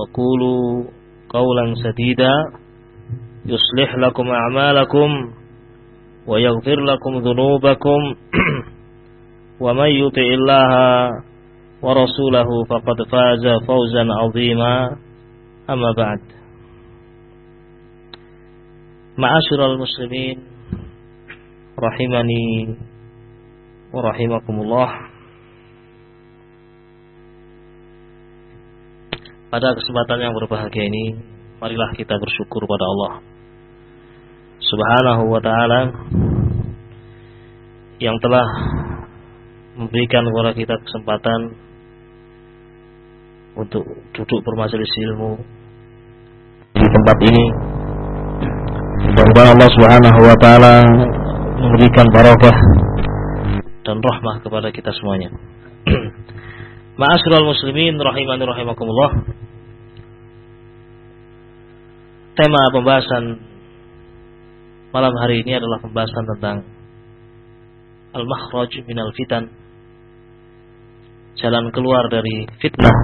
وقولوا قولا سديدا. يصلح لكم أعمالكم ويغفر لكم ذنوبكم. ومن يطع الله ورسوله فقد فاز فوزا عظيما. أما بعد. معاشر المسلمين رحمني ورحمكم الله. Pada kesempatan yang berbahagia ini, marilah kita bersyukur pada Allah Subhanahu wa taala yang telah memberikan kepada kita kesempatan untuk duduk bermajelis ilmu di tempat ini. Mudah-mudahan Allah Subhanahu wa taala memberikan barokah dan rahmah kepada kita semuanya. Ma'asyiral muslimin rahimani rahimakumullah. Tema pembahasan malam hari ini adalah pembahasan tentang al-makhraj minal fitan. Jalan keluar dari fitnah.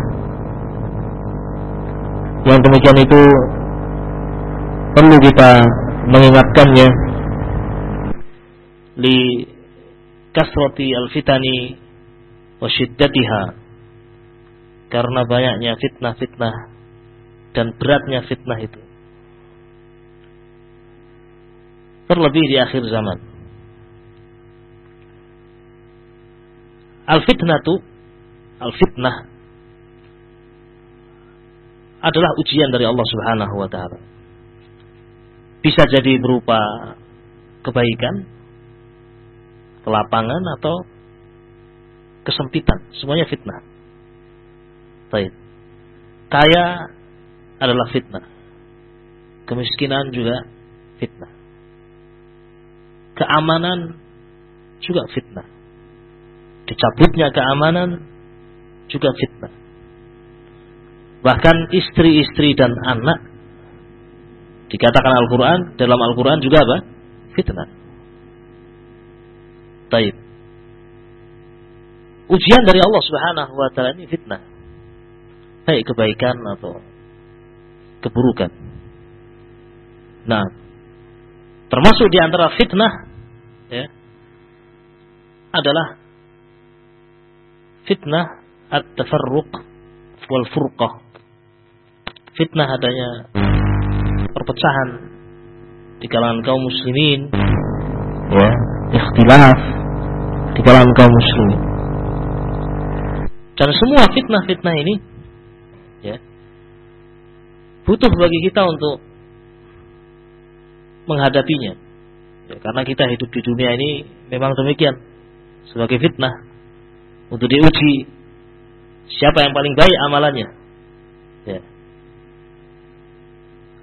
Yang demikian itu perlu kita mengingatkannya li kasrati al-fitani wa syiddatiha karena banyaknya fitnah-fitnah dan beratnya fitnah itu. Terlebih di akhir zaman. Al-fitnatu al-fitnah adalah ujian dari Allah Subhanahu wa taala. Bisa jadi berupa kebaikan, kelapangan atau kesempitan, semuanya fitnah. Baik. Kaya adalah fitnah. Kemiskinan juga fitnah. Keamanan juga fitnah. Dicabutnya keamanan juga fitnah. Bahkan istri-istri dan anak dikatakan Al-Quran dalam Al-Quran juga apa? Fitnah. Taib. Ujian dari Allah Subhanahu wa taala ini fitnah baik kebaikan atau keburukan. Nah, termasuk di antara fitnah ya, adalah fitnah at-tafarruq wal furqah. Fitnah adanya perpecahan di kalangan kaum muslimin, ya, ikhtilaf di kalangan kaum muslimin. Dan semua fitnah-fitnah ini ya butuh bagi kita untuk menghadapinya ya, karena kita hidup di dunia ini memang demikian sebagai fitnah untuk diuji siapa yang paling baik amalannya ya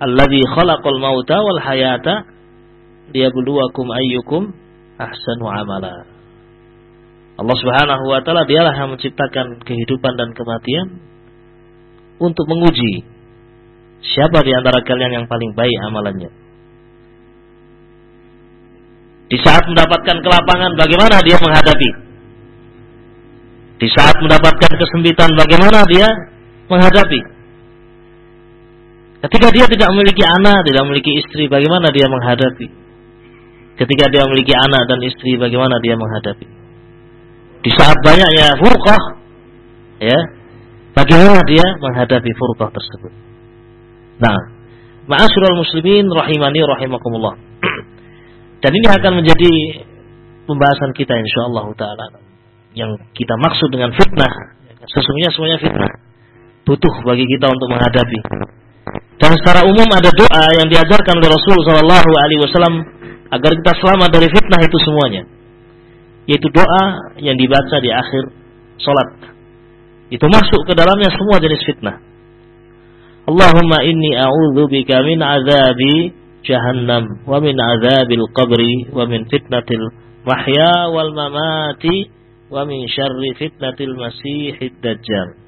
Alladzi khalaqal mauta wal hayata liyabluwakum ayyukum ahsanu amala. Allah Subhanahu wa taala dialah yang menciptakan kehidupan dan kematian untuk menguji siapa di antara kalian yang paling baik amalannya? Di saat mendapatkan kelapangan, bagaimana dia menghadapi? Di saat mendapatkan kesempitan, bagaimana dia menghadapi? Ketika dia tidak memiliki anak, tidak memiliki istri, bagaimana dia menghadapi? Ketika dia memiliki anak dan istri, bagaimana dia menghadapi? Di saat banyaknya furqah, ya, bagaimana dia menghadapi furqah tersebut? Nah, ma'asyiral muslimin rahimani rahimakumullah. Dan ini akan menjadi pembahasan kita insyaallah taala. Yang kita maksud dengan fitnah, sesungguhnya semuanya fitnah. Butuh bagi kita untuk menghadapi. Dan secara umum ada doa yang diajarkan oleh Rasul sallallahu alaihi wasallam agar kita selamat dari fitnah itu semuanya. Yaitu doa yang dibaca di akhir salat. Itu masuk ke dalamnya semua jenis fitnah. Allahumma inni a'udzu bika min azabi jahannam wa min azabil qabri wa min fitnatil mahya wal mamati wa min syarri fitnatil masihid dajjal.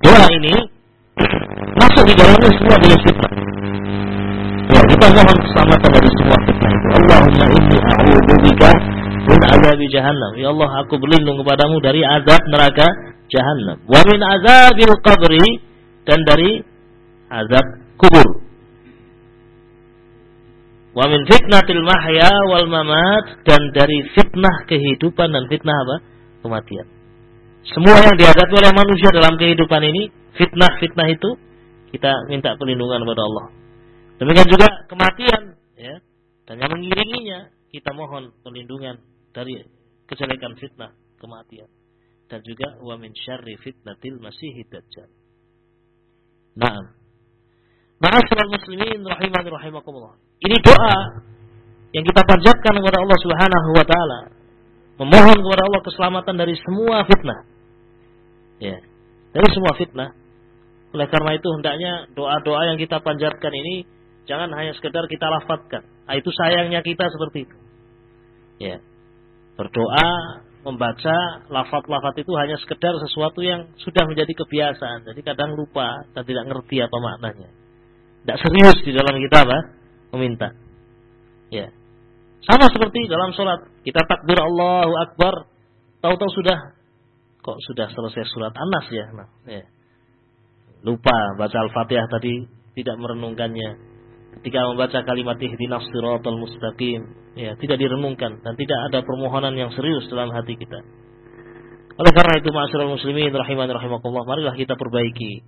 Doa ini masuk di dalamnya semua jenis fitnah. Ya, kita mohon keselamatan dari semua fitnah itu. Allahumma inni a'udzu bika min azabi jahannam. Ya Allah, aku berlindung kepadamu dari azab neraka jahannam. Wa min azabil qabri dan dari azab kubur. Wa min fitnatil mahya wal mamat dan dari fitnah kehidupan dan fitnah apa? kematian. Semua yang dihadapi oleh manusia dalam kehidupan ini, fitnah-fitnah itu kita minta perlindungan kepada Allah. Demikian juga kematian ya. Dan yang mengiringinya kita mohon perlindungan dari kejelekan fitnah kematian dan juga wa min syarri fitnatil masihid dajjal. Naam. Ma'asyiral muslimin rahiman rahimakumullah. Ini doa yang kita panjatkan kepada Allah Subhanahu wa taala. Memohon kepada Allah keselamatan dari semua fitnah. Ya. Dari semua fitnah. Oleh karena itu hendaknya doa-doa yang kita panjatkan ini jangan hanya sekedar kita lafadzkan. Nah, itu sayangnya kita seperti itu. Ya. Berdoa membaca lafat-lafat itu hanya sekedar sesuatu yang sudah menjadi kebiasaan. Jadi kadang lupa dan tidak ngerti apa maknanya. Tidak serius di dalam kita apa? Meminta. Ya. Sama seperti dalam sholat. Kita takbir Allahu Akbar. Tahu-tahu sudah. Kok sudah selesai surat Anas ya? Nah, ya. Lupa baca Al-Fatihah tadi. Tidak merenungkannya ketika membaca kalimat ihdinas siratal mustaqim ya tidak direnungkan dan tidak ada permohonan yang serius dalam hati kita. Oleh karena itu ma'asyiral muslimin rahiman rahimakumullah marilah kita perbaiki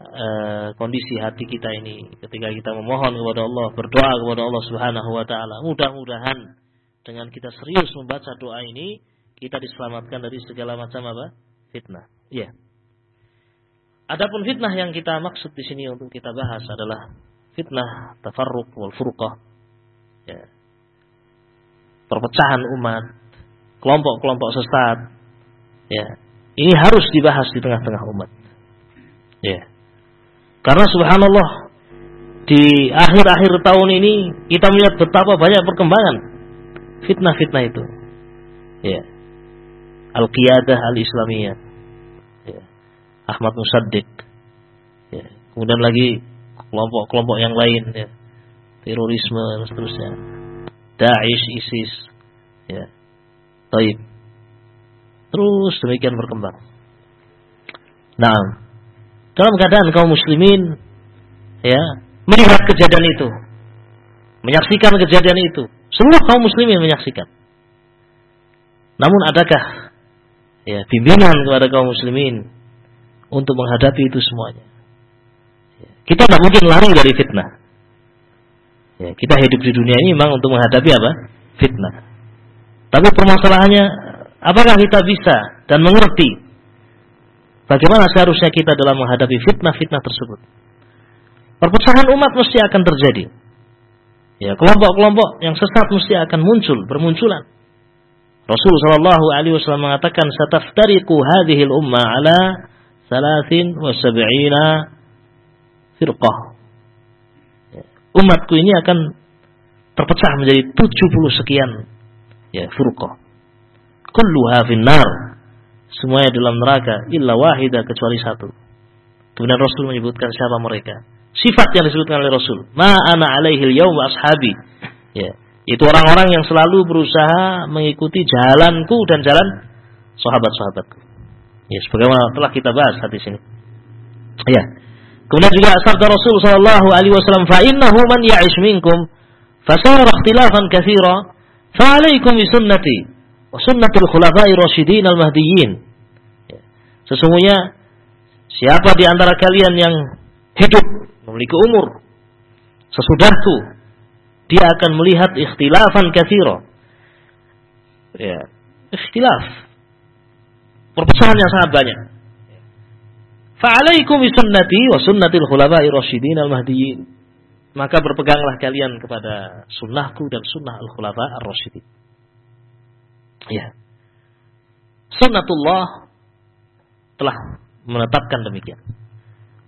uh, kondisi hati kita ini ketika kita memohon kepada Allah, berdoa kepada Allah Subhanahu wa taala. Mudah-mudahan dengan kita serius membaca doa ini kita diselamatkan dari segala macam apa? fitnah. Iya. Yeah. Adapun fitnah yang kita maksud di sini untuk kita bahas adalah fitnah tafarruq wal furqah ya. perpecahan umat kelompok-kelompok sesat ya ini harus dibahas di tengah-tengah umat ya karena subhanallah di akhir-akhir tahun ini kita melihat betapa banyak perkembangan fitnah-fitnah itu ya al-qiyadah al-islamiyah ya. Ahmad Musaddiq ya. kemudian lagi kelompok-kelompok yang lain ya. Terorisme dan seterusnya. Daesh, ISIS ya. Taib. Terus demikian berkembang. Nah, dalam keadaan kaum muslimin ya, melihat kejadian itu, menyaksikan kejadian itu, semua kaum muslimin menyaksikan. Namun adakah ya bimbingan kepada kaum muslimin untuk menghadapi itu semuanya? Kita tidak mungkin lari dari fitnah. Ya, kita hidup di dunia ini memang untuk menghadapi apa? Fitnah. Tapi permasalahannya, apakah kita bisa dan mengerti bagaimana seharusnya kita dalam menghadapi fitnah-fitnah tersebut? Perpecahan umat mesti akan terjadi. Ya, kelompok-kelompok yang sesat mesti akan muncul, bermunculan. Rasul sallallahu alaihi wasallam mengatakan sataftariqu hadhihi al-umma ala 73 wa firqah. Umatku ini akan terpecah menjadi 70 sekian ya firqah. Kulluha finnar. Semuanya dalam neraka illa wahida kecuali satu. Kemudian Rasul menyebutkan siapa mereka. Sifat yang disebutkan oleh Rasul. Ma ana alaihil yaum ashabi. Ya. Itu orang-orang yang selalu berusaha mengikuti jalanku dan jalan sahabat-sahabatku. Ya, sebagaimana telah kita bahas di sini. Ya. Kemudian juga sabda Rasul sallallahu alaihi wasallam, "Fa innahu man ya'ish minkum fasara ikhtilafan katsira, fa 'alaikum bi sunnati sunnatul khulafa'i rasyidin al-mahdiyyin." Ya. Sesungguhnya siapa di antara kalian yang hidup memiliki umur sesudahku dia akan melihat ikhtilafan katsira. Ya, ikhtilaf. Perpecahan yang sangat banyak. Fa'alaikum bisunnati wa sunnatil khulafa'i rasyidin al-mahdiyyin. Maka berpeganglah kalian kepada sunnahku dan sunnah al-khulafa' ar-rasyidin. Ya. Sunnatullah telah menetapkan demikian.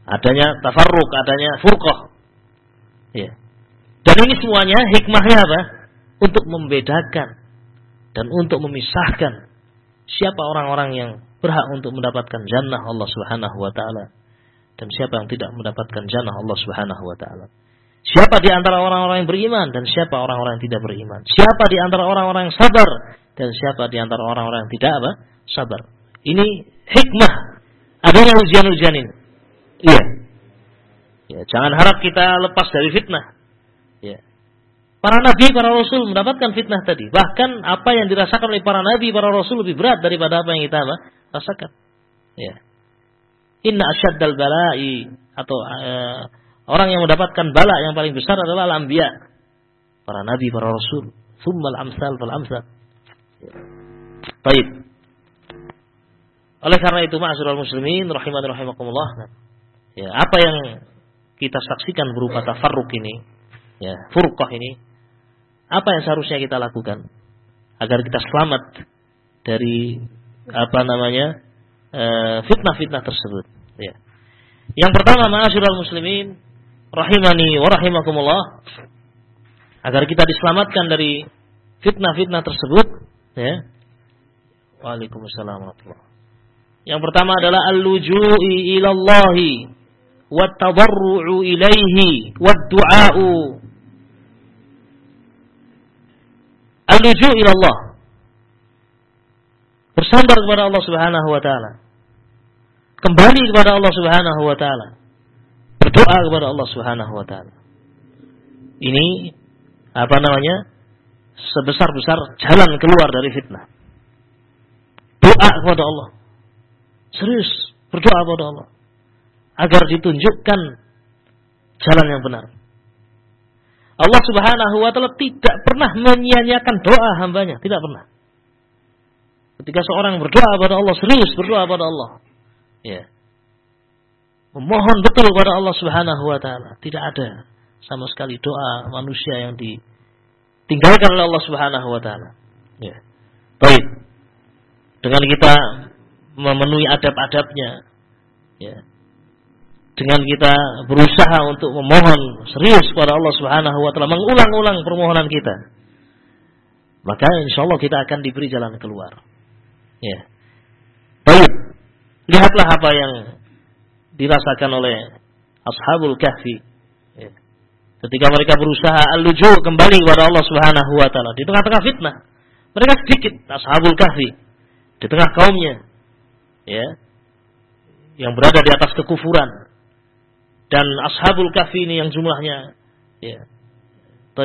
Adanya tafarruk, adanya furqah. Ya. Dan ini semuanya hikmahnya apa? Untuk membedakan dan untuk memisahkan siapa orang-orang yang berhak untuk mendapatkan jannah Allah Subhanahu wa taala dan siapa yang tidak mendapatkan jannah Allah Subhanahu wa taala. Siapa di antara orang-orang yang beriman dan siapa orang-orang yang tidak beriman? Siapa di antara orang-orang yang sabar dan siapa di antara orang-orang yang tidak apa? Sabar. Ini hikmah adanya ujian-ujian ini. Iya. Ya, jangan harap kita lepas dari fitnah. Ya. Para nabi, para rasul mendapatkan fitnah tadi. Bahkan apa yang dirasakan oleh para nabi, para rasul lebih berat daripada apa yang kita apa? rasakan. Ya. Inna asyaddal bala'i atau uh, orang yang mendapatkan bala yang paling besar adalah al-anbiya. Para nabi, para rasul. Thummal amsal fal amsal. Baik. Oleh karena itu ma'asyiral muslimin rahiman rahimakumullah. Ya, apa yang kita saksikan berupa tafarruk ini ya, furqah ini, apa yang seharusnya kita lakukan agar kita selamat dari apa namanya eh, fitnah-fitnah tersebut. Ya. Yang pertama, ma'asyiral muslimin, rahimani wa rahimakumullah, agar kita diselamatkan dari fitnah-fitnah tersebut, ya. Waalaikumsalam warahmatullahi Yang pertama adalah al-luju'i ilallahi wa tadarru'u ilaihi wa du'a'u Al-luju ila Allah. Bersandar kepada Allah Subhanahu wa taala. Kembali kepada Allah Subhanahu wa taala. Berdoa kepada Allah Subhanahu wa taala. Ini apa namanya? Sebesar-besar jalan keluar dari fitnah. Doa kepada Allah. Serius berdoa kepada Allah agar ditunjukkan jalan yang benar. Allah Subhanahu wa taala tidak pernah menyia-nyiakan doa hambanya, tidak pernah. Ketika seorang berdoa kepada Allah, serius berdoa kepada Allah, ya. Memohon betul kepada Allah Subhanahu wa taala, tidak ada sama sekali doa manusia yang ditinggalkan oleh Allah Subhanahu wa taala. Ya. Baik. Dengan kita memenuhi adab-adabnya, ya dengan kita berusaha untuk memohon serius kepada Allah Subhanahu wa taala, mengulang-ulang permohonan kita, maka insya Allah kita akan diberi jalan keluar. Ya. Baik. Lihatlah apa yang dirasakan oleh Ashabul Kahfi. Ya. Ketika mereka berusaha al-luju kembali kepada Allah Subhanahu wa taala. Di tengah-tengah fitnah. Mereka sedikit. Ashabul Kahfi. Di tengah kaumnya. Ya. Yang berada di atas kekufuran, dan ashabul kahfi ini yang jumlahnya. Ya.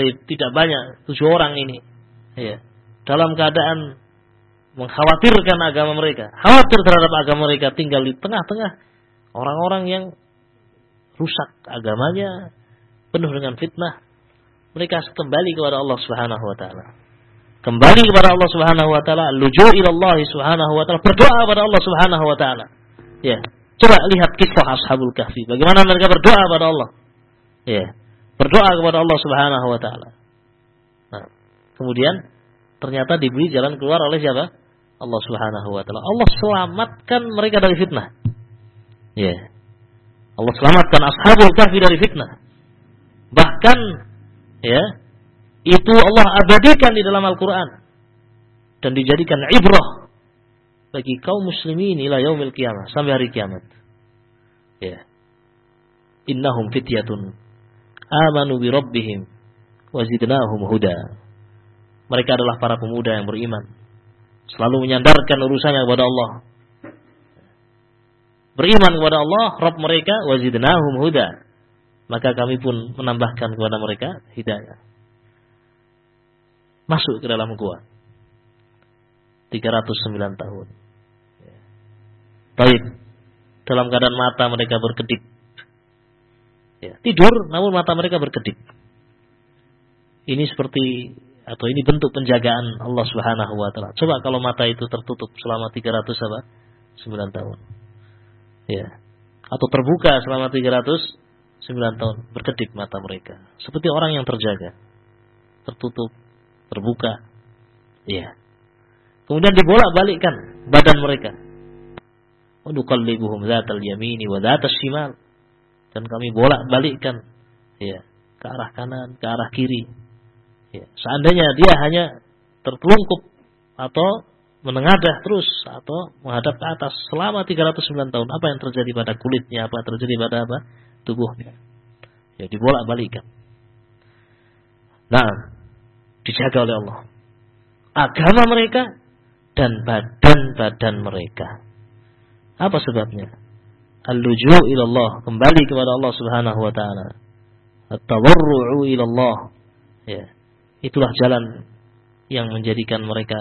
Tidak banyak. Tujuh orang ini. Ya. Dalam keadaan mengkhawatirkan agama mereka. Khawatir terhadap agama mereka. Tinggal di tengah-tengah orang-orang yang rusak agamanya penuh dengan fitnah mereka kembali kepada Allah Subhanahu wa taala kembali kepada Allah Subhanahu wa taala luju ila Allah Subhanahu wa taala berdoa kepada Allah Subhanahu wa taala ya Coba lihat kisah Ashabul Kahfi. Bagaimana mereka berdoa kepada Allah. Ya. Berdoa kepada Allah Subhanahu wa taala. Nah, kemudian ternyata diberi jalan keluar oleh siapa? Allah Subhanahu wa taala. Allah selamatkan mereka dari fitnah. Ya. Allah selamatkan Ashabul Kahfi dari fitnah. Bahkan ya, itu Allah abadikan di dalam Al-Qur'an dan dijadikan ibrah bagi kaum muslimin ila yaumil kiamah sampai hari kiamat. Ya. innahum fityatun amanu bi rabbihim wa zidnahum huda. Mereka adalah para pemuda yang beriman, selalu menyandarkan urusannya kepada Allah. Beriman kepada Allah, Rabb mereka wa zidnahum huda. Maka kami pun menambahkan kepada mereka hidayah. Masuk ke dalam gua. 309 tahun. Baik. Dalam keadaan mata mereka berkedip. Ya, tidur namun mata mereka berkedip. Ini seperti atau ini bentuk penjagaan Allah Subhanahu wa taala. Coba kalau mata itu tertutup selama 300 apa? 9 tahun. Ya. Atau terbuka selama 309 tahun, berkedip mata mereka. Seperti orang yang terjaga. Tertutup, terbuka. Ya. Kemudian dibolak-balikkan badan mereka. Wadukallibuhum zatal yamini wa zatal shimal. Dan kami bolak-balikkan ya, ke arah kanan, ke arah kiri. Ya, seandainya dia hanya tertelungkup atau menengadah terus atau menghadap ke atas selama 309 tahun, apa yang terjadi pada kulitnya, apa terjadi pada apa? Tubuhnya. Ya dibolak-balikkan. Nah, dijaga oleh Allah. Agama mereka dan badan-badan mereka. Apa sebabnya? Al-luju' ilallah, kembali kepada Allah Subhanahu wa taala. At-tawarru'u ilallah. Ya. Itulah jalan yang menjadikan mereka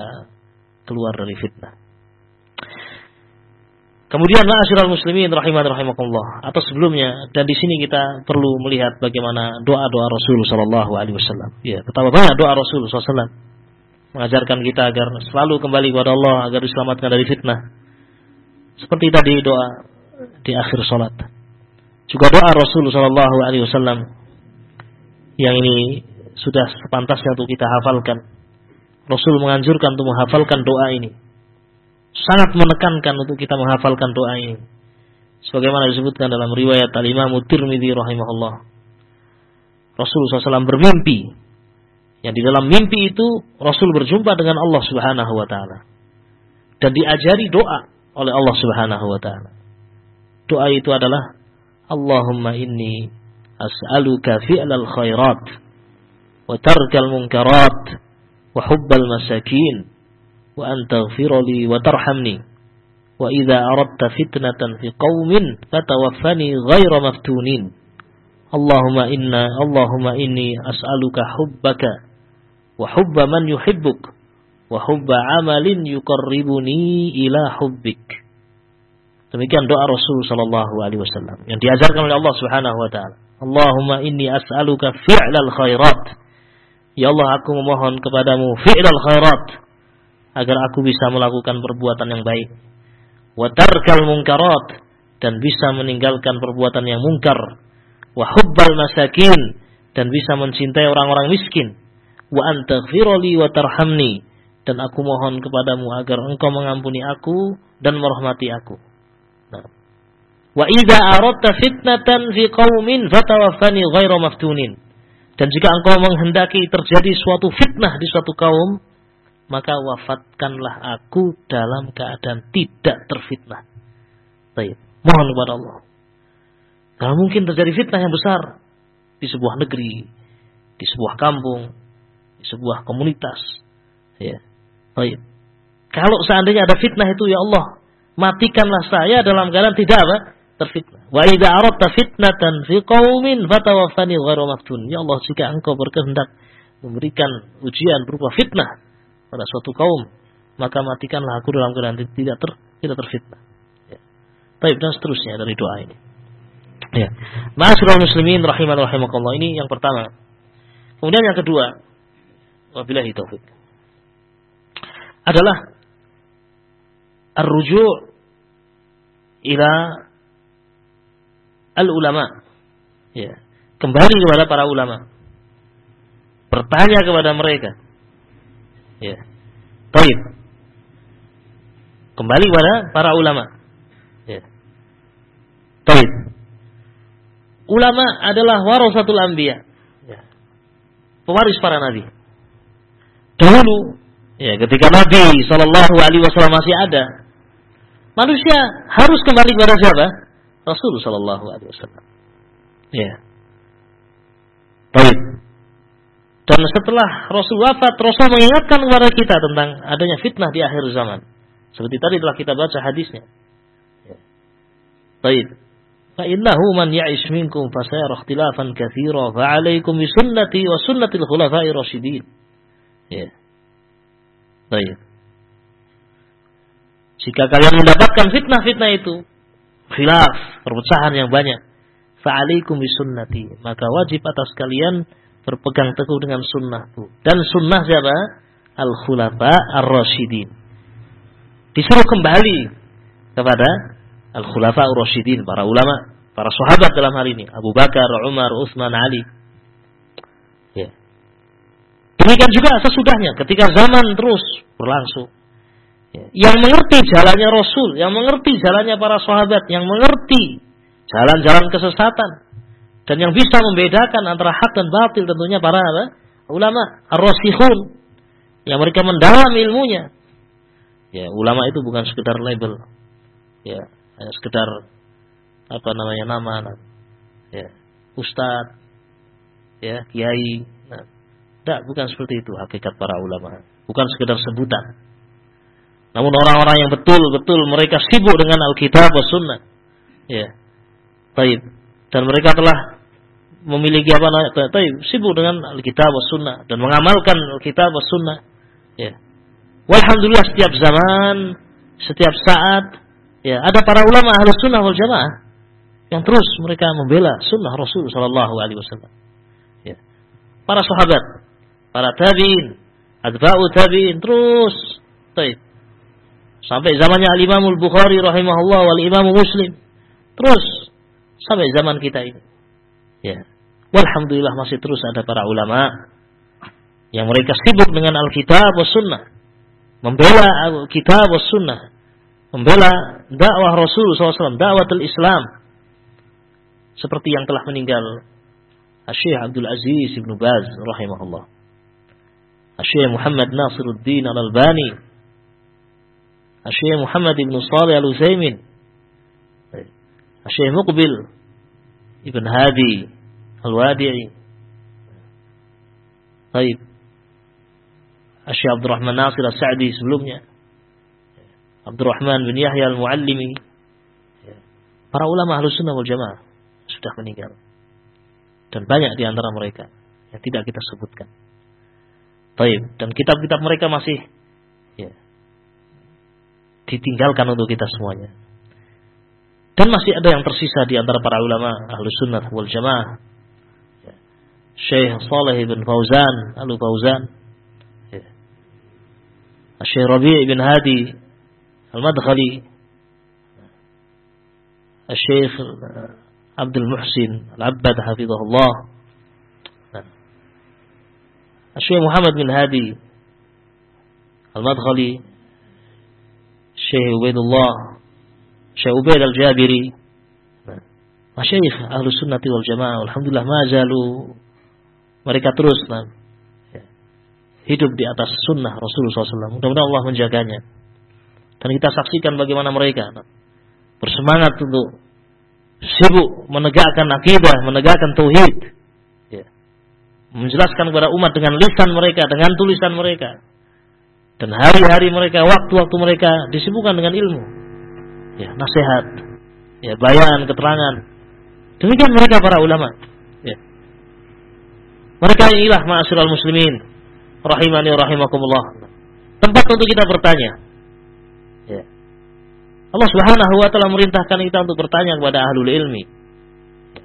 keluar dari fitnah. Kemudian ma'asyiral muslimin rahiman rahimakumullah atau sebelumnya dan di sini kita perlu melihat bagaimana doa-doa Rasul sallallahu alaihi wasallam. Ya, betapa banyak doa Rasul sallallahu mengajarkan kita agar selalu kembali kepada Allah agar diselamatkan dari fitnah. Seperti tadi doa di akhir salat. Juga doa Rasul wasallam yang ini sudah sepantasnya untuk kita hafalkan. Rasul menganjurkan untuk menghafalkan doa ini sangat menekankan untuk kita menghafalkan doa ini. Sebagaimana disebutkan dalam riwayat Al-Imam Tirmidzi rahimahullah. Rasulullah SAW bermimpi. Yang di dalam mimpi itu Rasul berjumpa dengan Allah Subhanahu wa taala. Dan diajari doa oleh Allah Subhanahu wa taala. Doa itu adalah Allahumma inni as'aluka fi'lal khairat wa tarkal munkarat wa hubbal masakin wa antaghfir li wa tarhamni wa idza aradta fitnatan fi qaumin fatawaffani ghaira maftunin Allahumma inna Allahumma inni as'aluka hubbaka wa hubba man yuhibbuk wa hubba amalin yuqarribuni ila hubbik Demikian doa Rasul sallallahu alaihi wasallam yang diajarkan oleh Allah Subhanahu wa taala. Allahumma inni as'aluka fi'lal khairat. Ya Allah aku memohon kepadamu fi'lal khairat agar aku bisa melakukan perbuatan yang baik. Watarkal mungkarat dan bisa meninggalkan perbuatan yang mungkar. Wa hubbal masakin dan bisa mencintai orang-orang miskin. Wa antaghfirli wa tarhamni dan aku mohon kepadamu agar engkau mengampuni aku dan merahmati aku. Nah. Wa idza aradta fitnatan fi qaumin fatawaffani maftunin. Dan jika engkau menghendaki terjadi suatu fitnah di suatu kaum, maka wafatkanlah aku dalam keadaan tidak terfitnah. Baik, mohon kepada Allah. Kalau mungkin terjadi fitnah yang besar di sebuah negeri, di sebuah kampung, di sebuah komunitas, ya. Baik. Kalau seandainya ada fitnah itu ya Allah, matikanlah saya dalam keadaan tidak apa? terfitnah. Wa idza aradta fitnatan fi qaumin fatawaffani ghairu maftun. Ya Allah, jika Engkau berkehendak memberikan ujian berupa fitnah pada suatu kaum, maka matikanlah aku dalam keadaan tidak ter, tidak terfitnah. Ya. Baik dan seterusnya dari doa ini. Ya. Ma'asyiral muslimin rahiman rahimakallah ini yang pertama. Kemudian yang kedua, wabillahi taufik. Adalah ar-ruju' ila al-ulama. Ya. Kembali kepada para ulama. Bertanya kepada mereka Ya. Baik. Kembali kepada para ulama. Ya. Baik. Ulama adalah warasatul anbiya. Ya. Pewaris para nabi. Dahulu, ya, ketika Nabi Shallallahu Alaihi Wasallam masih ada, manusia harus kembali kepada siapa? Rasul Shallallahu Alaihi Wasallam. Ya. Baik. Dan setelah Rasul wafat, Rasul mengingatkan kepada kita tentang adanya fitnah di akhir zaman. Seperti tadi telah kita baca hadisnya. Ya. Baik. Man fasayara ikhtilafan katsira fa 'alaikum bi sunnati wa sunnatil khulafa'ir rasyidin. Ya. Baik. Jika kalian mendapatkan fitnah-fitnah itu, khilaf, perpecahan yang banyak, fa'alaikum bisunnati. Maka wajib atas kalian berpegang teguh dengan sunnahku. Dan sunnah siapa? Al-Khulafa Ar-Rasyidin. Disuruh kembali kepada Al-Khulafa Ar-Rasyidin, para ulama, para sahabat dalam hal ini. Abu Bakar, Umar, Utsman, Ali. Ya. Demikian juga sesudahnya ketika zaman terus berlangsung. Ya. Yang mengerti jalannya Rasul, yang mengerti jalannya para sahabat, yang mengerti jalan-jalan kesesatan dan yang bisa membedakan antara hak dan batil tentunya para apa? ulama ar-rasikhun yang mereka mendalam ilmunya. Ya, ulama itu bukan sekedar label. Ya, hanya sekedar apa namanya nama. Ya, ustad, ya, kiai. Nah, tidak, bukan seperti itu hakikat para ulama. Bukan sekedar sebutan. Namun orang-orang yang betul-betul mereka sibuk dengan Alkitab dan Sunnah. Ya, Taib. Dan mereka telah memiliki apa namanya? Sibuk dengan Alkitab was Sunnah dan mengamalkan Alkitab was Sunnah. Ya. Walhamdulillah setiap zaman, setiap saat, ya ada para ulama ahlu sunnah wal jamaah yang terus mereka membela sunnah Rasul Shallallahu Alaihi Wasallam. Ya. Para sahabat, para tabiin, adba'u tabiin terus, taib. Sampai zamannya Al Imamul Bukhari rahimahullah wal Imam Muslim. Terus sampai zaman kita ini. Ya. Walhamdulillah masih terus ada para ulama yang mereka sibuk dengan Alkitab was Sunnah, membela Alkitab was Sunnah, membela dakwah Rasul SAW, dakwatul Islam, seperti yang telah meninggal Syekh Abdul Aziz Ibn Baz rahimahullah. Syekh Muhammad Nasiruddin Al-Albani, Syekh Muhammad Ibn Salih Al-Utsaimin, Syekh Muqbil Ibn Hadi Al-Wadi'i Baik Syekh Abdurrahman Nasir Al-Sa'di sebelumnya. Abdurrahman bin Yahya Al-Muallimi Para ulama Ahlus Sunnah wal Jamaah Sudah meninggal. Dan banyak di antara mereka Yang tidak kita sebutkan. Baik Dan kitab-kitab mereka masih ya, Ditinggalkan untuk kita semuanya. Dan masih ada yang tersisa di antara para ulama ahlu sunnah wal jamaah. الشيخ صالح بن فوزان ألو فوزان. الشيخ ربيع بن هادي المدخلي. الشيخ عبد المحسن العبد حفظه الله. الشيخ محمد بن هادي المدخلي. الشيخ عبيد الله. الشيخ عبيد الجابري. الشيخ أهل السنة والجماعة. والحمد لله ما زالوا Mereka terus nah, Hidup di atas sunnah Rasulullah SAW Mudah-mudahan Allah menjaganya Dan kita saksikan bagaimana mereka nah, Bersemangat untuk Sibuk menegakkan akidah Menegakkan tauhid ya. Menjelaskan kepada umat dengan lisan mereka Dengan tulisan mereka Dan hari-hari mereka, waktu-waktu mereka Disibukkan dengan ilmu ya, nasihat, ya, bayan, keterangan. Demikian mereka para ulama. Mereka inilah ma'asyiral muslimin rahimani rahimakumullah. Tempat untuk kita bertanya. Ya. Allah Subhanahu wa taala merintahkan kita untuk bertanya kepada ahlul ilmi.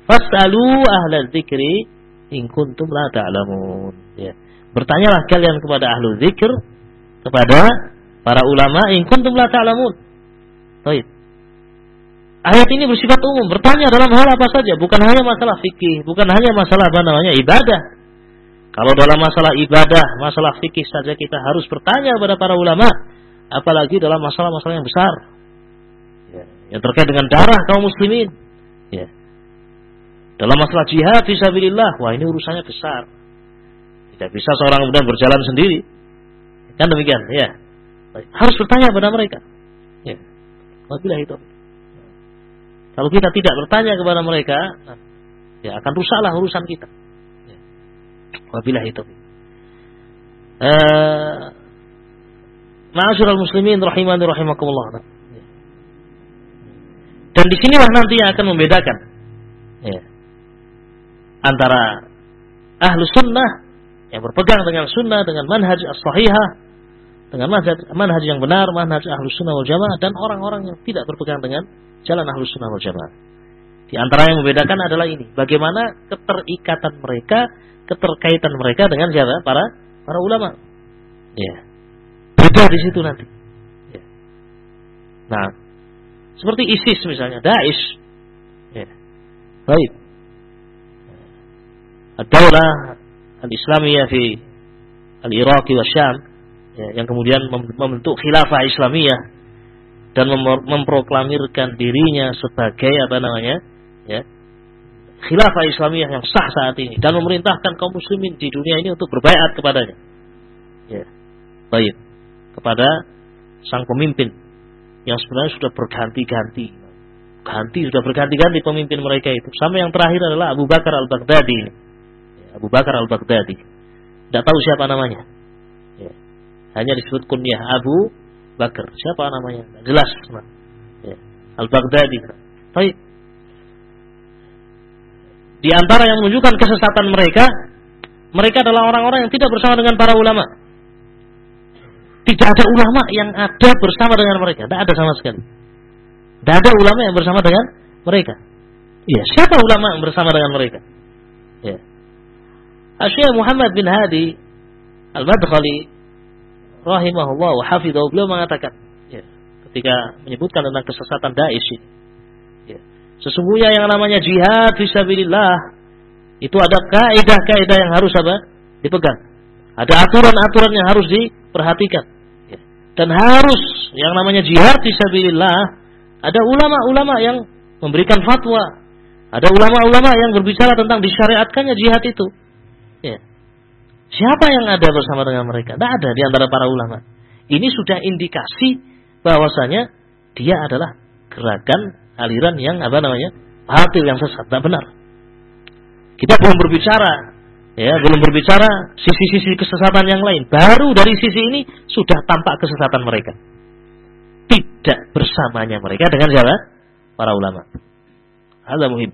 Fas'alu ahlal dzikri in kuntum la ta'lamun. Ya. Bertanyalah kalian kepada ahlu zikr kepada para ulama in kuntum la ta'lamun. Baik. Ayat ini bersifat umum, bertanya dalam hal apa saja, bukan hanya masalah fikih, bukan hanya masalah apa namanya ibadah. Kalau dalam masalah ibadah, masalah fikih saja kita harus bertanya kepada para ulama, apalagi dalam masalah-masalah yang besar. Ya, yang terkait dengan darah kaum muslimin. Ya. Dalam masalah jihad fisabilillah, wah ini urusannya besar. Tidak bisa seorang kemudian berjalan sendiri. Kan demikian, ya. Harus bertanya kepada mereka. Ya. Wabillahi itu. Kalau kita tidak bertanya kepada mereka, Ya, akan rusaklah urusan kita. Wabillahi taufiq. Eh Ma'asyiral muslimin rahimani rahimakumullah. Dan di sinilah nanti yang akan membedakan ya, antara ahlu sunnah yang berpegang dengan sunnah dengan manhaj as-sahihah dengan manhaj, manhaj yang benar manhaj ahlu sunnah wal jamaah dan orang-orang yang tidak berpegang dengan jalan ahlu sunnah wal jamaah di antara yang membedakan adalah ini bagaimana keterikatan mereka keterkaitan mereka dengan siapa? Para para ulama. Ya. Beda di situ nanti. Ya. nah seperti ISIS misalnya Daesh. Ya. baik. Ad-Daulah al-Islamiyah fi al-Iraqi wa Syam ya, yang kemudian membentuk khilafah Islamiyah dan memproklamirkan dirinya sebagai apa namanya ya khilafah Islamiyah yang sah saat ini dan memerintahkan kaum muslimin di dunia ini untuk berbaiat kepadanya ya baik kepada sang pemimpin yang sebenarnya sudah berganti-ganti ganti sudah berganti-ganti pemimpin mereka itu sampai yang terakhir adalah Abu Bakar al-Baghdadi Abu Bakar al-Baghdadi. Tidak tahu siapa namanya. Ya. Hanya disebut kunyah Abu Bakar. Siapa namanya? Jelas. Ya. Al-Baghdadi. Baik. Di antara yang menunjukkan kesesatan mereka, mereka adalah orang-orang yang tidak bersama dengan para ulama. Tidak ada ulama yang ada bersama dengan mereka. Tidak ada sama sekali. Tidak ada ulama yang bersama dengan mereka. Iya, siapa ulama yang bersama dengan mereka? Ya. Syekh Muhammad bin Hadi Al-Madkhali rahimahullah wa beliau mengatakan ya, ketika menyebutkan tentang kesesatan Daesh ini ya, sesungguhnya yang namanya jihad fisabilillah itu ada kaidah-kaidah yang harus apa? dipegang. Ada aturan-aturan yang harus diperhatikan. Ya. Dan harus yang namanya jihad fisabilillah ada ulama-ulama yang memberikan fatwa. Ada ulama-ulama yang berbicara tentang disyariatkannya jihad itu. Ya. Siapa yang ada bersama dengan mereka? Tidak ada di antara para ulama. Ini sudah indikasi bahwasanya dia adalah gerakan aliran yang apa namanya? batil yang sesat, tidak benar. Kita belum berbicara ya, belum berbicara sisi-sisi kesesatan yang lain. Baru dari sisi ini sudah tampak kesesatan mereka. Tidak bersamanya mereka dengan siapa? Para ulama. Hal muhim.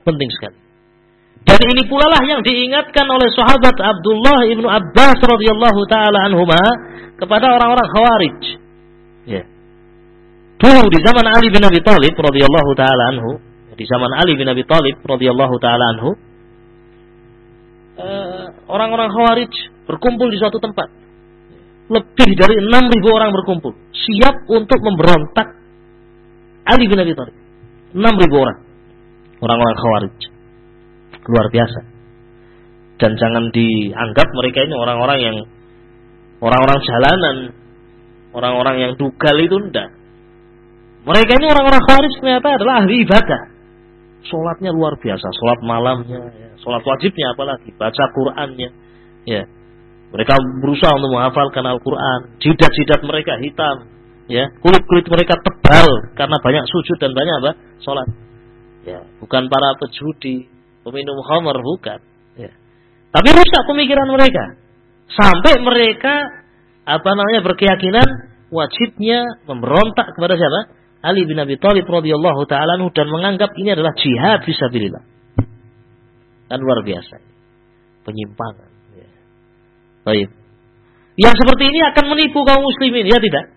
Penting sekali. Dan ini pula lah yang diingatkan oleh sahabat Abdullah ibnu Abbas radhiyallahu taala anhuma kepada orang-orang Khawarij. Ya. Dulu di zaman Ali bin Abi Thalib radhiyallahu taala anhu, di zaman Ali bin Abi Thalib radhiyallahu taala anhu, eh, orang-orang Khawarij berkumpul di suatu tempat. Lebih dari 6000 orang berkumpul, siap untuk memberontak Ali bin Abi Thalib. 6000 orang. Orang-orang Khawarij luar biasa. Dan jangan dianggap mereka ini orang-orang yang orang-orang jalanan, orang-orang yang dugal itu enggak. Mereka ini orang-orang khawarij ternyata adalah ahli ibadah. Sholatnya luar biasa, sholat malamnya, ya. sholat wajibnya apalagi, baca Qurannya. Ya. Mereka berusaha untuk menghafalkan Al-Quran. Jidat-jidat mereka hitam. Ya, kulit-kulit mereka tebal karena banyak sujud dan banyak apa? Sholat. Ya, bukan para pejudi, peminum khamar bukan. Ya. Tapi rusak pemikiran mereka. Sampai mereka apa namanya berkeyakinan wajibnya memberontak kepada siapa? Ali bin Abi Thalib radhiyallahu taala dan menganggap ini adalah jihad fisabilillah. Dan luar biasa. Penyimpangan. Ya. Baik. Yang seperti ini akan menipu kaum muslimin, ya tidak?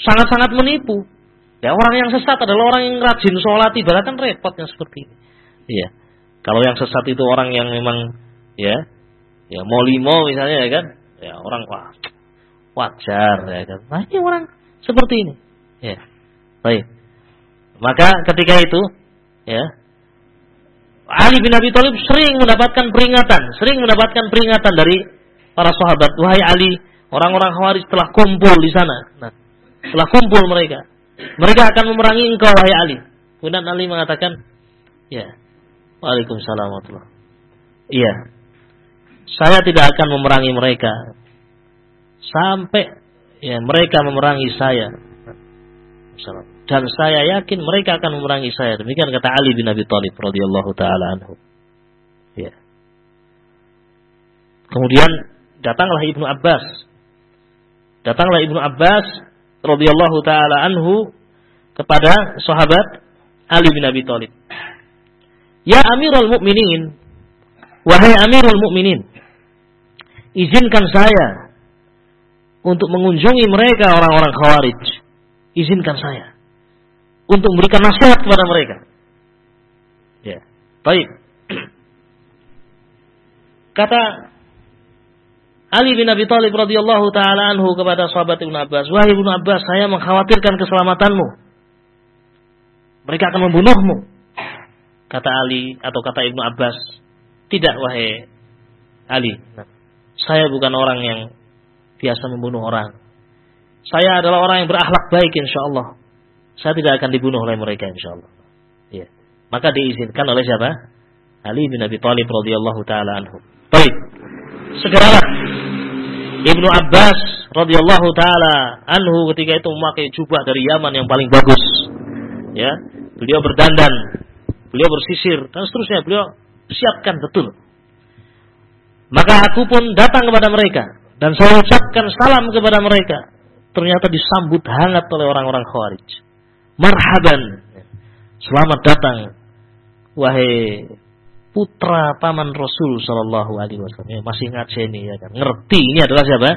Sangat-sangat menipu. Ya orang yang sesat adalah orang yang rajin sholat ibadah kan repot yang seperti ini. Iya. Kalau yang sesat itu orang yang memang ya ya mau limo misalnya ya kan, ya orang wah wajar ya kan. Nah ini orang seperti ini. Ya. Baik. Maka ketika itu ya Ali bin Abi Thalib sering mendapatkan peringatan, sering mendapatkan peringatan dari para sahabat. Wahai Ali, orang-orang Khawarij telah kumpul di sana. Nah, telah kumpul mereka. Mereka akan memerangi engkau wahai Ali. Kemudian Ali mengatakan, ya, Waalaikumsalam warahmatullahi Iya. Saya tidak akan memerangi mereka sampai ya mereka memerangi saya. Assalamualaikum. Dan saya yakin mereka akan memerangi saya. Demikian kata Ali bin Abi Thalib radhiyallahu taala anhu. Ya. Kemudian datanglah Ibnu Abbas. Datanglah Ibnu Abbas radhiyallahu taala anhu kepada sahabat Ali bin Abi Thalib. Ya Amirul Mukminin, wahai Amirul Mukminin, izinkan saya untuk mengunjungi mereka orang-orang Khawarij. Izinkan saya untuk memberikan nasihat kepada mereka. Ya, baik. Kata Ali bin Abi Thalib radhiyallahu taala anhu kepada sahabat Ibnu Abbas, "Wahai Ibnu Abbas, saya mengkhawatirkan keselamatanmu. Mereka akan membunuhmu." Kata Ali atau kata Ibnu Abbas, "Tidak wahai Ali. saya bukan orang yang biasa membunuh orang. Saya adalah orang yang berakhlak baik insya Allah. Saya tidak akan dibunuh oleh mereka insya Allah. Ya. Maka diizinkan oleh siapa? Ali bin Abi Thalib radhiyallahu taala anhu. Baik. Segeralah Ibnu Abbas radhiyallahu taala anhu ketika itu memakai jubah dari Yaman yang paling bagus. Ya, beliau berdandan, beliau bersisir dan seterusnya beliau siapkan betul. Maka aku pun datang kepada mereka dan saya ucapkan salam kepada mereka. Ternyata disambut hangat oleh orang-orang Khawarij. Marhaban. Selamat datang wahai putra paman Rasul Shallallahu Alaihi Wasallam. Ya, masih ngajeni ya kan. Ngerti ini adalah siapa?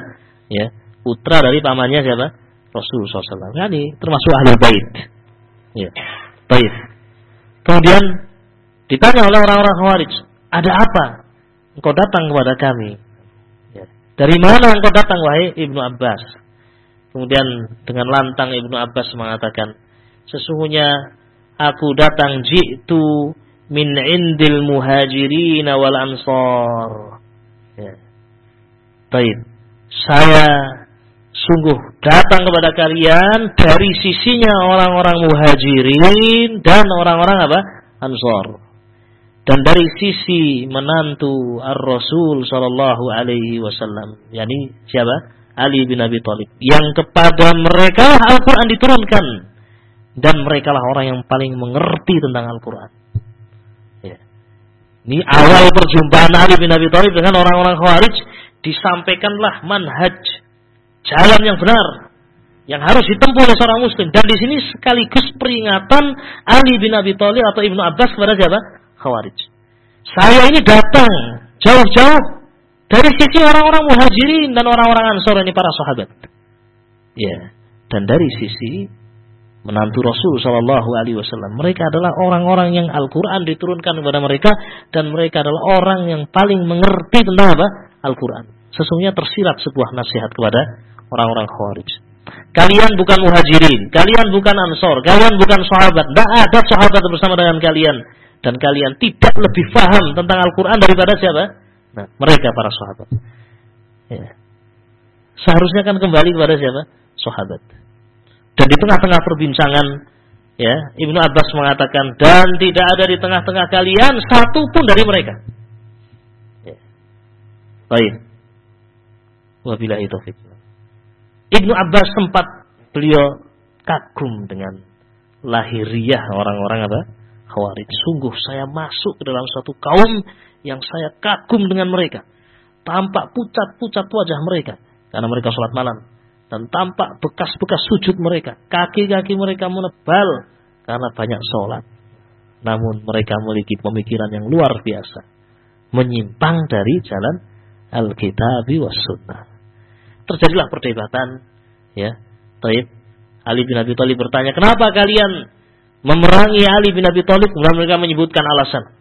Ya, putra dari pamannya siapa? Rasul SAW. Nah, ini termasuk ahli bait. Ya, bait. Kemudian ditanya oleh orang-orang Khawarij, ada apa? Engkau datang kepada kami. Ya. Dari mana engkau datang wahai Ibnu Abbas? Kemudian dengan lantang Ibnu Abbas mengatakan, sesungguhnya aku datang jitu min indil muhajirin wal ansar. Ya. Baik. Saya sungguh datang kepada kalian dari sisinya orang-orang muhajirin dan orang-orang apa? Ansar. Dan dari sisi menantu Ar-Rasul sallallahu alaihi wasallam, yakni siapa? Ali bin Abi Thalib. Yang kepada mereka Al-Qur'an diturunkan dan mereka lah orang yang paling mengerti tentang Al-Qur'an. Ini awal perjumpaan Ali bin Abi Thalib dengan orang-orang Khawarij disampaikanlah manhaj jalan yang benar yang harus ditempuh oleh seorang muslim dan di sini sekaligus peringatan Ali bin Abi Thalib atau Ibnu Abbas kepada siapa? Khawarij. Saya ini datang jauh-jauh dari sisi orang-orang muhajirin dan orang-orang ansor ini para sahabat. Ya, dan dari sisi menantu Rasul Shallallahu Alaihi Wasallam. Mereka adalah orang-orang yang Al-Quran diturunkan kepada mereka dan mereka adalah orang yang paling mengerti tentang apa Al-Quran. Sesungguhnya tersirat sebuah nasihat kepada orang-orang Khawarij. Kalian bukan muhajirin, kalian bukan ansor, kalian bukan sahabat. Tidak ada sahabat bersama dengan kalian dan kalian tidak lebih paham tentang Al-Quran daripada siapa? Nah, mereka para sahabat. Ya. Seharusnya kan kembali kepada siapa? Sahabat. Dan di tengah-tengah perbincangan ya, Ibnu Abbas mengatakan dan tidak ada di tengah-tengah kalian satu pun dari mereka. Ya. Baik. Wabillahi taufik. Ibnu Abbas sempat beliau kagum dengan lahiriah orang-orang apa? Khawarij. Sungguh saya masuk ke dalam suatu kaum yang saya kagum dengan mereka. Tampak pucat-pucat wajah mereka karena mereka sholat malam dan tampak bekas-bekas sujud mereka. Kaki-kaki mereka menebal karena banyak sholat. Namun mereka memiliki pemikiran yang luar biasa. Menyimpang dari jalan Alkitab wa Sunnah. Terjadilah perdebatan. Ya, Taib. Ali bin Abi Thalib bertanya, kenapa kalian memerangi Ali bin Abi Thalib? Kemudian mereka menyebutkan alasan.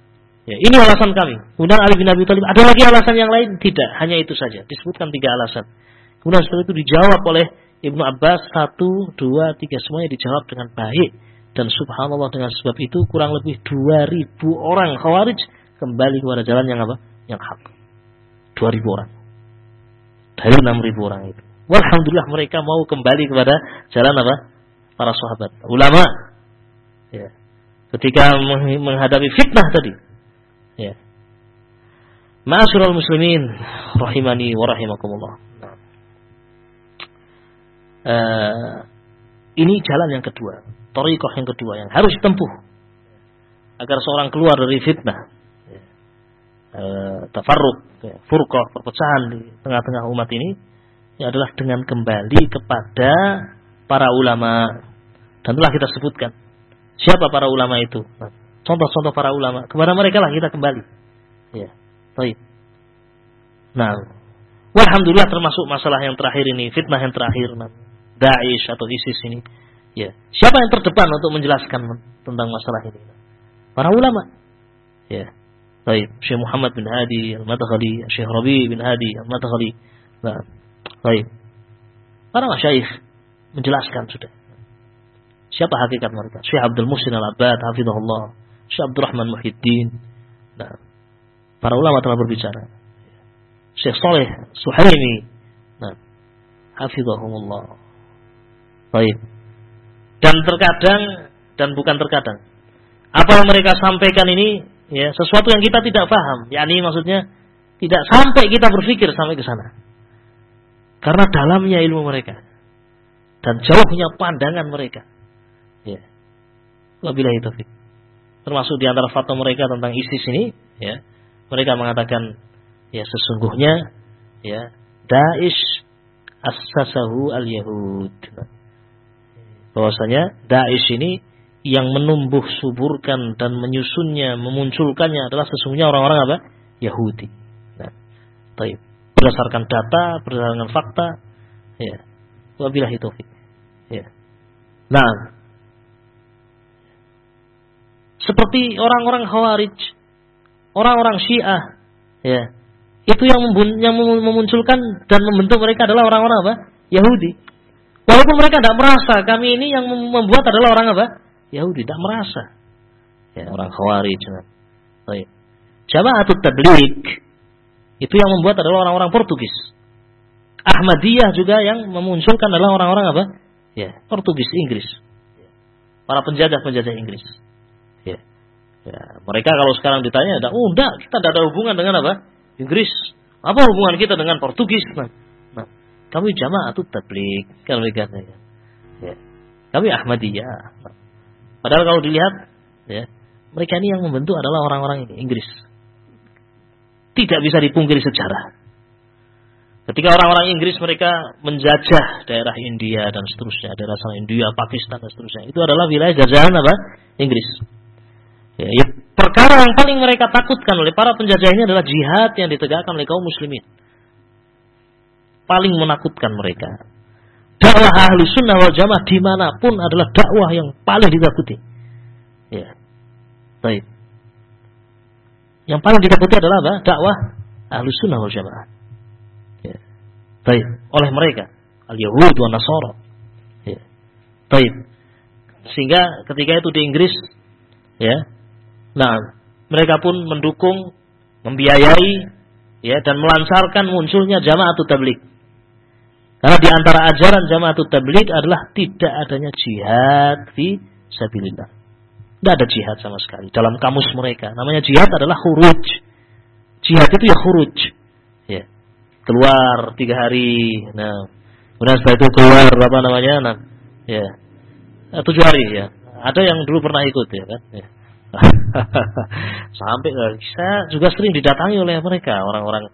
Ya, ini alasan kami. Kemudian Ali bin Abi Thalib, ada lagi alasan yang lain? Tidak, hanya itu saja. Disebutkan tiga alasan. Kemudian setelah itu dijawab oleh Ibnu Abbas satu, dua, tiga semuanya dijawab dengan baik dan subhanallah dengan sebab itu kurang lebih dua ribu orang khawarij kembali kepada jalan yang apa? Yang hak. Dua ribu orang. Dari enam ribu orang itu. Alhamdulillah mereka mau kembali kepada jalan apa? Para sahabat. Ulama. Ya. Ketika menghadapi fitnah tadi. Ya. Ma'asyiral muslimin rahimani wa rahimakumullah. Uh, ini jalan yang kedua. Torikoh yang kedua yang harus ditempuh agar seorang keluar dari fitnah, e, tafarruk, ya, furqah, perpecahan di tengah-tengah umat ini, ini adalah dengan kembali kepada para ulama. Dan telah kita sebutkan siapa para ulama itu. Contoh-contoh para ulama. Kepada mereka lah kita kembali. Ya, baik. Nah, Alhamdulillah termasuk masalah yang terakhir ini, fitnah yang terakhir, nah, Daesh atau ISIS ini. Ya, siapa yang terdepan untuk menjelaskan tentang masalah ini? Para ulama. Ya, baik. Syekh Muhammad bin Hadi al-Madkhali, Syekh Rabi bin Hadi al-Madkhali. Nah, baik. Para masyaikh menjelaskan sudah. Siapa hakikat mereka? Syekh Abdul Muhsin al-Abbad, hafizahullah. Syekh Abdurrahman Muhyiddin. Nah, para ulama telah berbicara. Syekh Saleh Suhaimi. Nah, hafizahumullah. Baik. Dan terkadang dan bukan terkadang. Apa yang mereka sampaikan ini ya sesuatu yang kita tidak paham. yakni maksudnya tidak sampai kita berpikir sampai ke sana. Karena dalamnya ilmu mereka dan jauhnya pandangan mereka. Ya. Wabillahi taufik. Termasuk di antara fatwa mereka tentang ISIS ini, ya. Mereka mengatakan ya sesungguhnya ya Daesh asasahu al-Yahud. Bahwasanya Daesh ini yang menumbuh suburkan dan menyusunnya, memunculkannya adalah sesungguhnya orang-orang apa? Yahudi. Nah, taib. Berdasarkan data, berdasarkan fakta, ya. Wabillahi taufik. Ya. Nah, seperti orang-orang Khawarij, orang-orang Syiah, ya, itu yang, yang memunculkan dan membentuk mereka adalah orang-orang apa? Yahudi. Walaupun mereka tidak merasa kami ini yang membuat adalah orang apa? Yahudi, tidak merasa. Ya, orang Khawarij. Baik. Jamaatul Tabligh itu yang membuat adalah orang-orang Portugis. Ahmadiyah juga yang memunculkan adalah orang-orang apa? Ya, Portugis, Inggris. Para penjajah-penjajah Inggris. Ya. ya. Mereka kalau sekarang ditanya, oh enggak, kita tidak ada hubungan dengan apa? Inggris. Apa hubungan kita dengan Portugis? Nah kami atau tablik kalau kata ya. Kami Ahmadiyah. Padahal kalau dilihat, ya, mereka ini yang membentuk adalah orang-orang ini Inggris. Tidak bisa dipungkiri sejarah. Ketika orang-orang Inggris mereka menjajah daerah India dan seterusnya, daerah sana India, Pakistan dan seterusnya, itu adalah wilayah jajahan apa? Inggris. Ya, ya, perkara yang paling mereka takutkan oleh para penjajah ini adalah jihad yang ditegakkan oleh kaum muslimin. Paling menakutkan mereka. Dakwah ahli sunnah wal jamaah di mana pun adalah dakwah yang paling ditakuti. Ya. Baik. Yang paling ditakuti adalah apa? Dakwah ahli sunnah wal jamaah. Ya. Baik. Oleh mereka. Al-Yahud wa Nasara. Ya. Baik. Sehingga ketika itu di Inggris, ya, Nah, mereka pun mendukung, membiayai, ya dan melancarkan munculnya jamaah tablik. Karena di antara ajaran jamaah tablik adalah tidak adanya jihad fi sabilillah. Tidak ada jihad sama sekali dalam kamus mereka. Namanya jihad adalah huruj. Jihad itu ya huruj. Ya. Keluar tiga hari. Nah, kemudian setelah itu keluar apa namanya? Nah, ya. Tujuh hari ya. Ada yang dulu pernah ikut ya kan. Ya Sampai saya juga sering didatangi oleh mereka orang-orang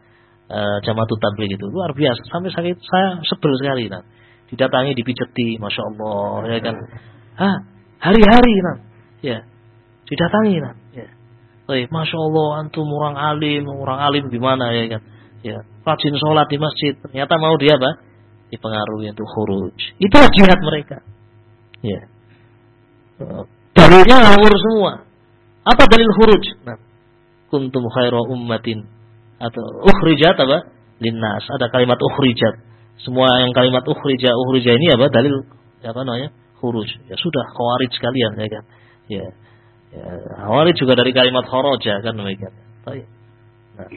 uh, jamaah tabligh itu luar biasa. Sampai sakit saya sebel sekali nah. Didatangi dipijeti, masya Allah ya kan. Hah, hari-hari nah. Ya. Didatangi nah. Ya. Baik, masya Allah antum orang alim, orang alim gimana ya kan. Ya, rajin sholat di masjid. Ternyata mau dia apa? Dipengaruhi untuk khuruj. Itulah jihad mereka. Ya. Dalilnya ngawur semua. Apa dalil huruj? Nah, kuntum khaira ummatin atau ukhrijat apa? Linnas. Ada kalimat ukhrijat. Semua yang kalimat ukhrija, ukhrija ini apa? Dalil apa namanya? Huruj. Ya sudah, khawarij sekalian ya kan. Ya. ya juga dari kalimat kharaja kan demikian. Baik. Nah.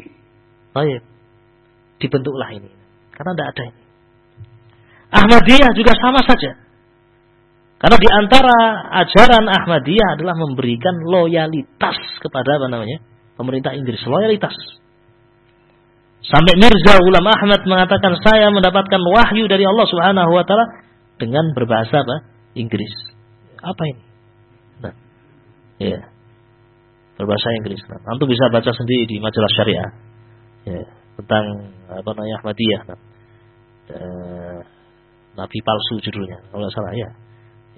Baik. Dibentuklah ini. Karena tidak ada ini. Ahmadiyah juga sama saja. Karena di antara ajaran Ahmadiyah adalah memberikan loyalitas kepada apa namanya? Pemerintah Inggris, loyalitas. Sampai Mirza Ulam Ahmad mengatakan saya mendapatkan wahyu dari Allah Subhanahu wa taala dengan berbahasa apa? Inggris. Apa ini? Nah, ya. Berbahasa Inggris. Nah, antum bisa baca sendiri di majalah syariah. Ya, tentang apa namanya Ahmadiyah. Nah, uh, Nabi palsu judulnya, kalau nggak salah ya.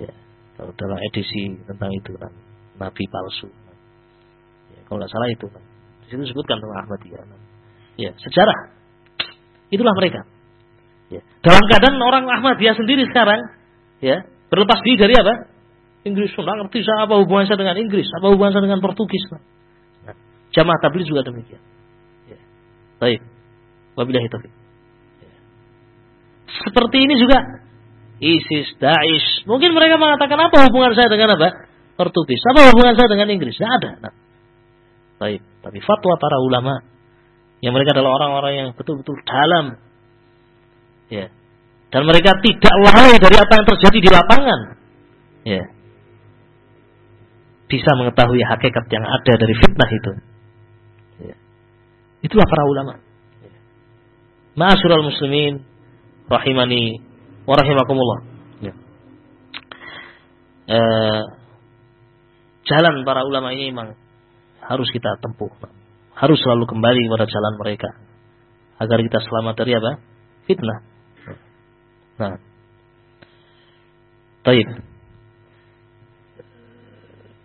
Ya, kalau dalam edisi tentang itu kan, Nabi palsu. Ya, kalau nggak salah itu kan. Di situ disebutkan tentang Ahmadiyah. Nah, ya, sejarah. Itulah mereka. Ya. Dalam keadaan orang Ahmadiyah sendiri sekarang, ya, berlepas diri dari apa? Inggris. Nggak ngerti saya apa hubungannya dengan Inggris, apa hubungannya dengan Portugis. Nah, jamaah tabligh juga demikian. Ya. Baik. Wabillahi taufiq. Ya. Seperti ini juga ISIS, Daesh. Mungkin mereka mengatakan apa hubungan saya dengan apa? Portugis. Apa hubungan saya dengan Inggris? Tidak ada. Nah. Baik. Tapi fatwa para ulama yang mereka adalah orang-orang yang betul-betul dalam. Ya. Dan mereka tidak lalai dari apa yang terjadi di lapangan. Ya. Bisa mengetahui hakikat yang ada dari fitnah itu. Ya. itulah para ulama. Ma'asyiral muslimin rahimani wa rahimakumullah. Ya. e, jalan para ulama ini memang harus kita tempuh harus selalu kembali pada jalan mereka agar kita selamat dari apa? Fitnah. Nah, Taib.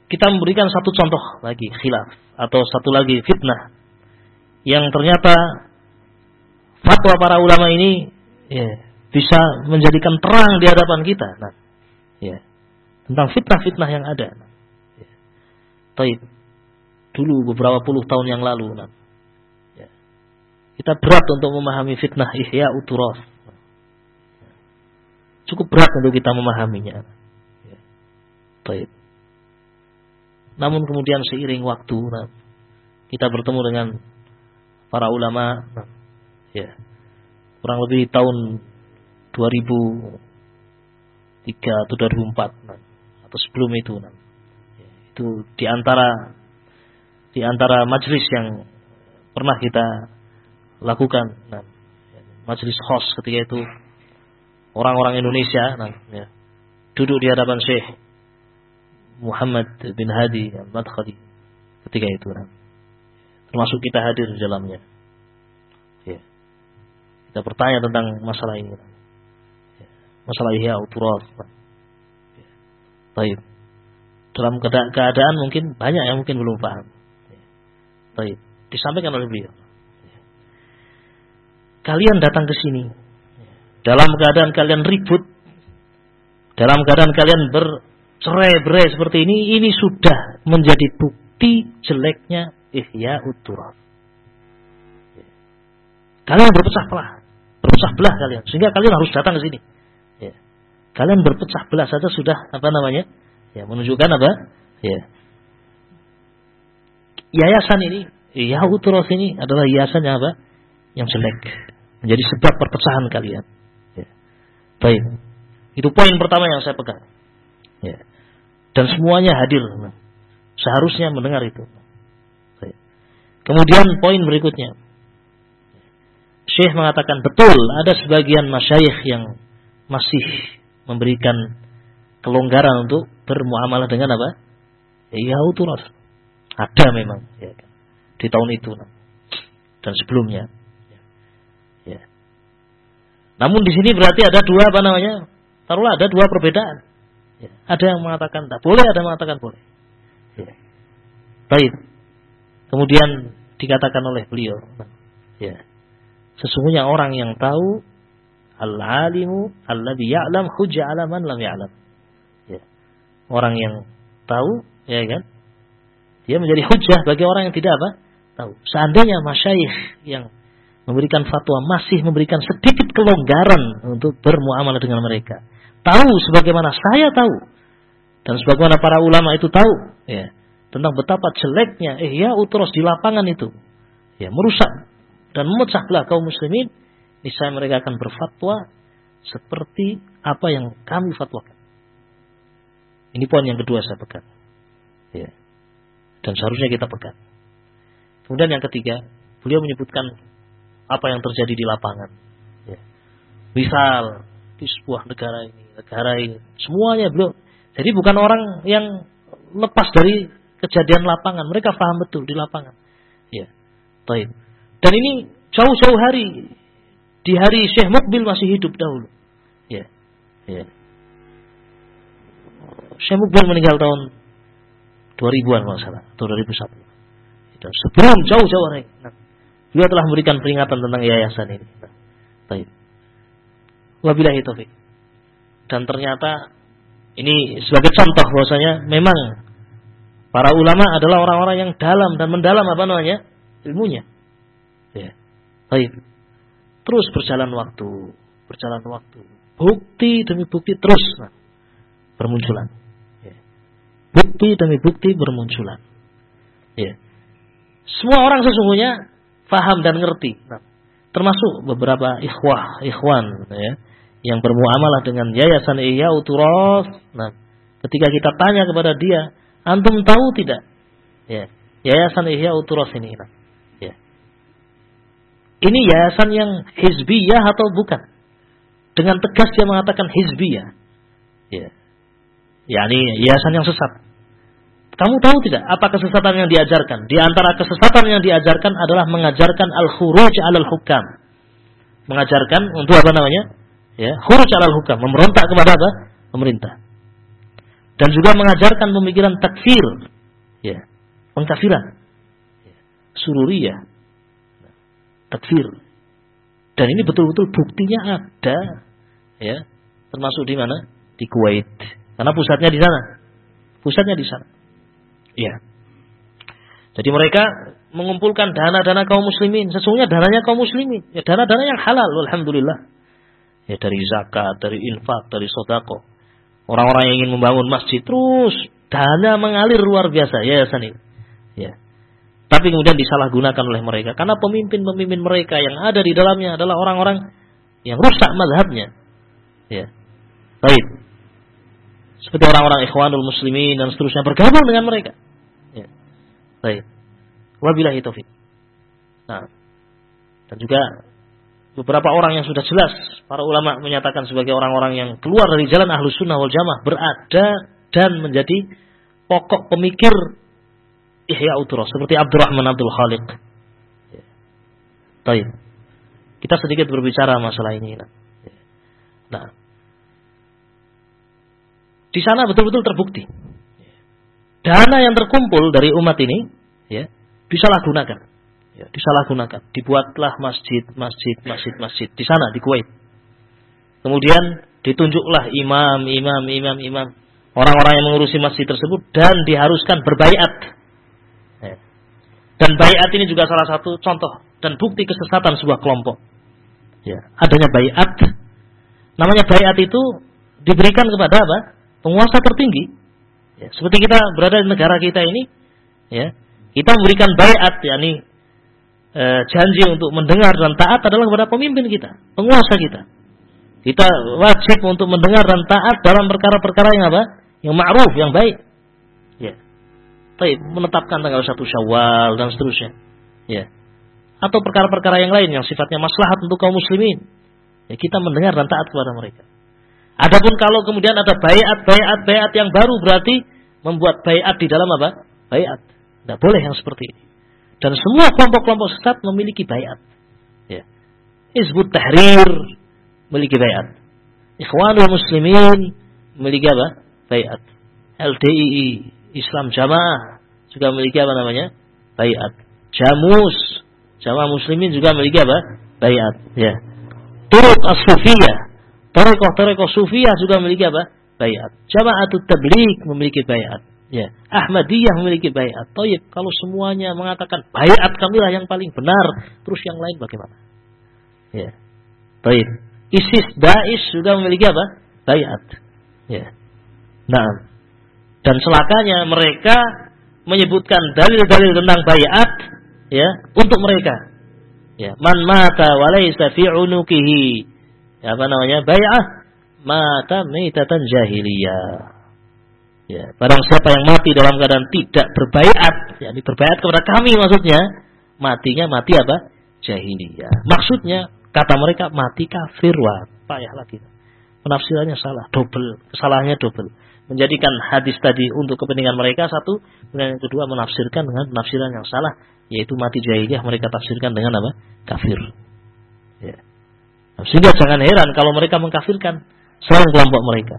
Kita memberikan satu contoh lagi khilaf atau satu lagi fitnah yang ternyata fatwa para ulama ini ya, bisa menjadikan terang di hadapan kita. Nah, ya, tentang fitnah-fitnah yang ada. Nah, ya. Taib dulu beberapa puluh tahun yang lalu. Nah. Ya. Kita berat untuk memahami fitnah ihya uturas. Cukup berat untuk kita memahaminya. Ya. Namun kemudian seiring waktu, nah, kita bertemu dengan para ulama, nah, ya, kurang lebih tahun 2003 atau 2004, nah, atau sebelum itu, nah, ya, itu di antara di antara majelis yang pernah kita lakukan. Nah, majelis host ketika itu orang-orang Indonesia nah, ya, duduk di hadapan Syekh Muhammad bin Hadi al-Madkhali ketika itu. Nah, termasuk kita hadir di dalamnya. Ya. Kita bertanya tentang masalah ini. Ya. Masalah ihya uturat. Ya. Baik. Dalam keadaan mungkin banyak yang mungkin belum paham. Baik, disampaikan oleh beliau. Kalian datang ke sini dalam keadaan kalian ribut, dalam keadaan kalian bercerai-berai seperti ini, ini sudah menjadi bukti jeleknya ihya uturat. Kalian berpecah belah, berpecah belah kalian, sehingga kalian harus datang ke sini. Ya. Kalian berpecah belah saja sudah apa namanya? Ya, menunjukkan apa? Ya, yayasan ini, Yahuturos ini adalah yayasan yang apa? Yang jelek. Menjadi sebab perpecahan kalian. Ya. Baik. Itu poin pertama yang saya pegang. Ya. Dan semuanya hadir. Seharusnya mendengar itu. Baik. Kemudian poin berikutnya. Syekh mengatakan betul ada sebagian masyayikh yang masih memberikan kelonggaran untuk bermuamalah dengan apa? Ya, Yahuturos. Ada memang ya di tahun itu dan sebelumnya. Ya. Namun di sini berarti ada dua apa namanya? Taruhlah ada dua perbedaan. Ya. Ada yang mengatakan tak boleh, ada yang mengatakan boleh. Ya. Baik. Kemudian dikatakan oleh beliau, ya. Sesungguhnya orang yang tahu al-alimu alladhi ya'lam hujja 'ala man lam ya'lam. Ya. Orang yang tahu, ya kan? Dia menjadi hujah bagi orang yang tidak apa? Tahu. Seandainya masyayikh yang memberikan fatwa masih memberikan sedikit kelonggaran untuk bermuamalah dengan mereka. Tahu sebagaimana saya tahu dan sebagaimana para ulama itu tahu ya tentang betapa jeleknya eh ya uturos di lapangan itu ya merusak dan memecah belah kaum muslimin niscaya mereka akan berfatwa seperti apa yang kami fatwakan. Ini poin yang kedua saya pegang. Ya dan seharusnya kita pegang. Kemudian yang ketiga, beliau menyebutkan apa yang terjadi di lapangan. Ya. Misal di sebuah negara ini, negara ini, semuanya beliau Jadi bukan orang yang lepas dari kejadian lapangan. Mereka paham betul di lapangan. Ya. Baik. Dan ini jauh-jauh hari. Di hari Syekh Mukbil masih hidup dahulu. Ya. Ya. Syekh Mukbil meninggal tahun 2000-an kalau salah. Atau 2001. Itu sebelum jauh-jauh hari. Nah, telah memberikan peringatan tentang yayasan ini. Nah, baik. Wabillahi taufik. Dan ternyata ini sebagai contoh bahwasanya memang para ulama adalah orang-orang yang dalam dan mendalam apa namanya ilmunya. Ya. Baik. Terus berjalan waktu, berjalan waktu. Bukti demi bukti terus nah, bermunculan. Bukti demi bukti bermunculan. Ya. Semua orang sesungguhnya faham dan ngerti. Nah, termasuk beberapa ikhwah, ikhwan ya yang bermuamalah dengan yayasan Ihya Uturos. Nah, ketika kita tanya kepada dia, antum tahu tidak? Ya, yayasan Ihya Uturos ini. Nah, ya. Ini yayasan yang hizbiyah atau bukan? Dengan tegas dia mengatakan hizbiyah. Ya. Ya, ini yayasan yang sesat. Kamu tahu tidak apa kesesatan yang diajarkan? Di antara kesesatan yang diajarkan adalah mengajarkan al-khuruj al-hukam. Mengajarkan untuk apa namanya? ya khuruj alal hukam. Memberontak kepada apa? Pemerintah. Dan juga mengajarkan pemikiran takfir. Ya pengkafiran. Ya. sururiyah. Takfir. Dan ini betul-betul buktinya ada. Ya termasuk di mana? Di Kuwait. Karena pusatnya di sana. Pusatnya di sana ya jadi mereka mengumpulkan dana-dana kaum muslimin sesungguhnya dananya kaum muslimin ya dana-dana yang halal alhamdulillah ya dari zakat, dari infak, dari sodako. Orang-orang yang ingin membangun masjid terus dana mengalir luar biasa yayasan ini. Ya. Tapi kemudian disalahgunakan oleh mereka karena pemimpin-pemimpin mereka yang ada di dalamnya adalah orang-orang yang rusak mazhabnya. Ya. Baik. Seperti orang-orang ikhwanul muslimin dan seterusnya bergabung dengan mereka. Ya. Baik. Wabillahi taufik. Nah, dan juga beberapa orang yang sudah jelas para ulama menyatakan sebagai orang-orang yang keluar dari jalan ahlu sunnah wal jamaah berada dan menjadi pokok pemikir Ihya Uturah seperti Abdurrahman Abdul Khaliq. Baik. Kita sedikit berbicara masalah ini. Nah, di sana betul-betul terbukti dana yang terkumpul dari umat ini ya disalahgunakan ya, disalahgunakan. Dibuatlah masjid, masjid, masjid, masjid di sana di Kuwait. Kemudian ditunjuklah imam, imam, imam, imam, orang-orang yang mengurusi masjid tersebut dan diharuskan berbaiat. Ya. Dan baiat ini juga salah satu contoh dan bukti kesesatan sebuah kelompok. Ya, adanya baiat. Namanya baiat itu diberikan kepada apa? Penguasa tertinggi. Ya, seperti kita berada di negara kita ini, ya, kita memberikan baiat, yakni e, janji untuk mendengar dan taat adalah kepada pemimpin kita, penguasa kita. Kita wajib untuk mendengar dan taat dalam perkara-perkara yang apa? Yang ma'ruf, yang baik. Ya. Baik, menetapkan tanggal satu Syawal dan seterusnya. Ya. Atau perkara-perkara yang lain yang sifatnya maslahat untuk kaum muslimin. Ya, kita mendengar dan taat kepada mereka. Adapun kalau kemudian ada bayat, bayat, bayat yang baru berarti membuat bayat di dalam apa? Bayat. Tidak boleh yang seperti ini. Dan semua kelompok-kelompok sesat memiliki bayat. Ya. Hizbut Tahrir memiliki bayat. Ikhwanul Muslimin memiliki apa? Bayat. LDII Islam Jamaah juga memiliki apa namanya? Bayat. Jamus Jamaah Muslimin juga memiliki apa? Bayat. Ya. Turut As-Sufiyah Tarekoh-tarekoh Sufiyah juga memiliki apa? Bayat. Jama'atut Tabligh memiliki bayat. Ya, Ahmadiyah memiliki bayat. Toyib, kalau semuanya mengatakan bayat kamilah yang paling benar, terus yang lain bagaimana? Ya. Toyib. ISIS, Daesh sudah memiliki apa? Bayat. Ya. Nah, dan celakanya mereka menyebutkan dalil-dalil tentang bayat ya untuk mereka. Ya, man mata walaysa fi unukihi apa namanya? Bay'ah mata mitatan jahiliyah. Ya, barang siapa yang mati dalam keadaan tidak berbaiat, yakni berbaiat kepada kami maksudnya, matinya mati apa? Jahiliyah. Maksudnya kata mereka mati kafir wah, payah lagi. Penafsirannya salah, double, kesalahannya double. menjadikan hadis tadi untuk kepentingan mereka satu, dan yang kedua menafsirkan dengan penafsiran yang salah, yaitu mati jahiliyah mereka tafsirkan dengan apa? Kafir. Ya. Sehingga jangan heran kalau mereka mengkafirkan selain kelompok mereka.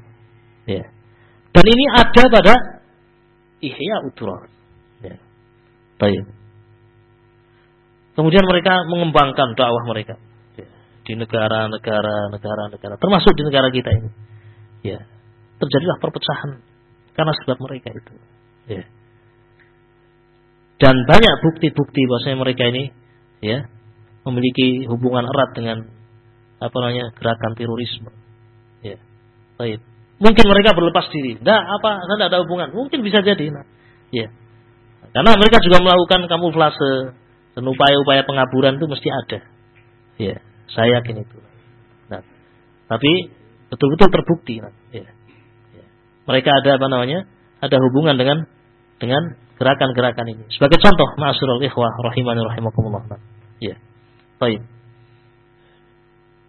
Ya. Dan ini ada pada ihya uturar. Ya. Baik. Kemudian mereka mengembangkan dakwah mereka ya. di negara-negara, negara-negara, termasuk di negara kita ini. Ya, terjadilah perpecahan karena sebab mereka itu. Ya. Dan banyak bukti-bukti bahwasanya mereka ini ya memiliki hubungan erat dengan apa namanya gerakan terorisme. Ya. Baik. Mungkin mereka berlepas diri. Nah, apa? Tidak ada hubungan. Mungkin bisa jadi. Nah. Ya. Karena mereka juga melakukan kamuflase dan upaya-upaya pengaburan itu mesti ada. Ya, saya yakin itu. Nah, tapi betul-betul terbukti. Nah. Ya mereka ada apa namanya? Ada hubungan dengan dengan gerakan-gerakan ini. Sebagai contoh, ma'asyiral ikhwah rahimani rahimakumullah. Ya. Baik.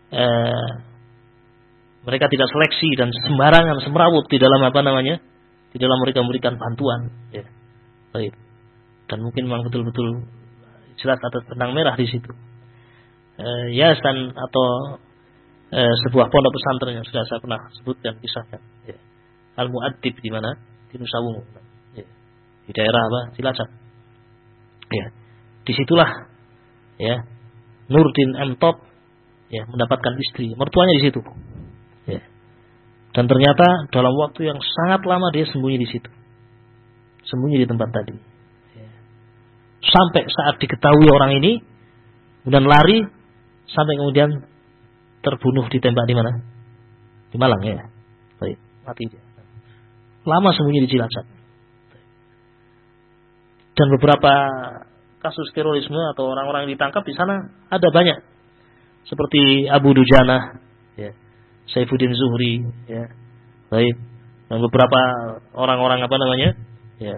Eh, mereka tidak seleksi dan sembarangan semrawut di dalam apa namanya? Di dalam mereka memberikan bantuan, ya. Baik. Dan mungkin memang betul-betul jelas ada benang merah di situ. Eh, yayasan atau eh, sebuah pondok pesantren yang sudah saya pernah sebutkan kisahkan. Ya Al-Mu'addib di mana? Di Nusa Wungu. Ya. Di daerah apa? Cilacap. Ya. Di situlah ya Nurdin M. Top ya mendapatkan istri. Mertuanya di situ. Ya. Dan ternyata dalam waktu yang sangat lama dia sembunyi di situ. Sembunyi di tempat tadi. Ya. Sampai saat diketahui orang ini, kemudian lari, sampai kemudian terbunuh ditembak di mana? Di Malang ya. Baik, mati dia lama sembunyi di Cilacap. Dan beberapa kasus terorisme atau orang-orang yang ditangkap di sana ada banyak. Seperti Abu Dujana, ya, Saifuddin Zuhri, ya, baik. Dan beberapa orang-orang apa namanya, ya,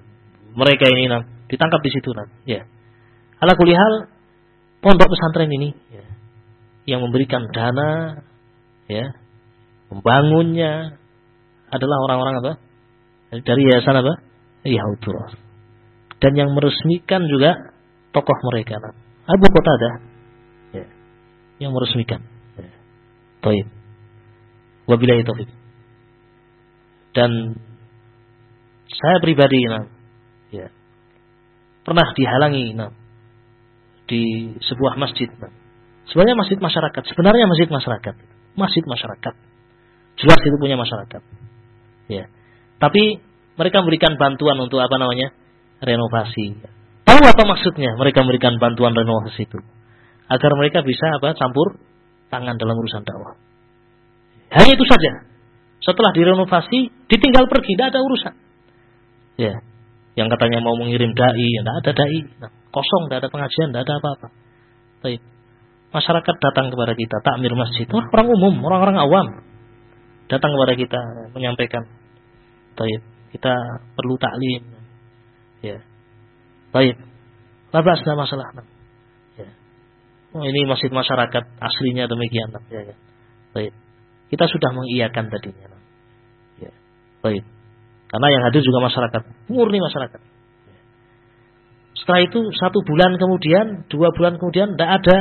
mereka ini nah, ditangkap di situ nah, ya. Ala kulihal pondok pesantren ini, ya, yang memberikan dana, ya, membangunnya adalah orang-orang apa? dari yayasan apa? Yahudullah. Dan yang meresmikan juga tokoh mereka. Abu Qatadah yang meresmikan. Taib. Wabillahi taufik. Dan saya pribadi nah, ya, pernah dihalangi nah, di sebuah masjid. Nah. Sebenarnya masjid masyarakat. Sebenarnya masjid masyarakat. Masjid masyarakat. Jelas itu punya masyarakat. Ya. Tapi mereka memberikan bantuan untuk apa namanya? renovasi. Tahu apa maksudnya mereka memberikan bantuan renovasi itu? Agar mereka bisa apa? campur tangan dalam urusan dakwah. Hanya itu saja. Setelah direnovasi, ditinggal pergi, tidak ada urusan. Ya, yang katanya mau mengirim dai, ya tidak ada dai, nah, kosong, tidak ada pengajian, tidak ada apa-apa. Baik. Masyarakat datang kepada kita, takmir masjid, orang umum, orang-orang awam datang kepada kita menyampaikan Baik, kita perlu taklim. Ya. Baik. Labas masalah. Oh, ini masjid masyarakat aslinya demikian. Ya, ya. Baik. Kita sudah mengiyakan tadinya. Ya. Baik. Karena yang hadir juga masyarakat, murni masyarakat. Ya. Setelah itu satu bulan kemudian, dua bulan kemudian tidak ada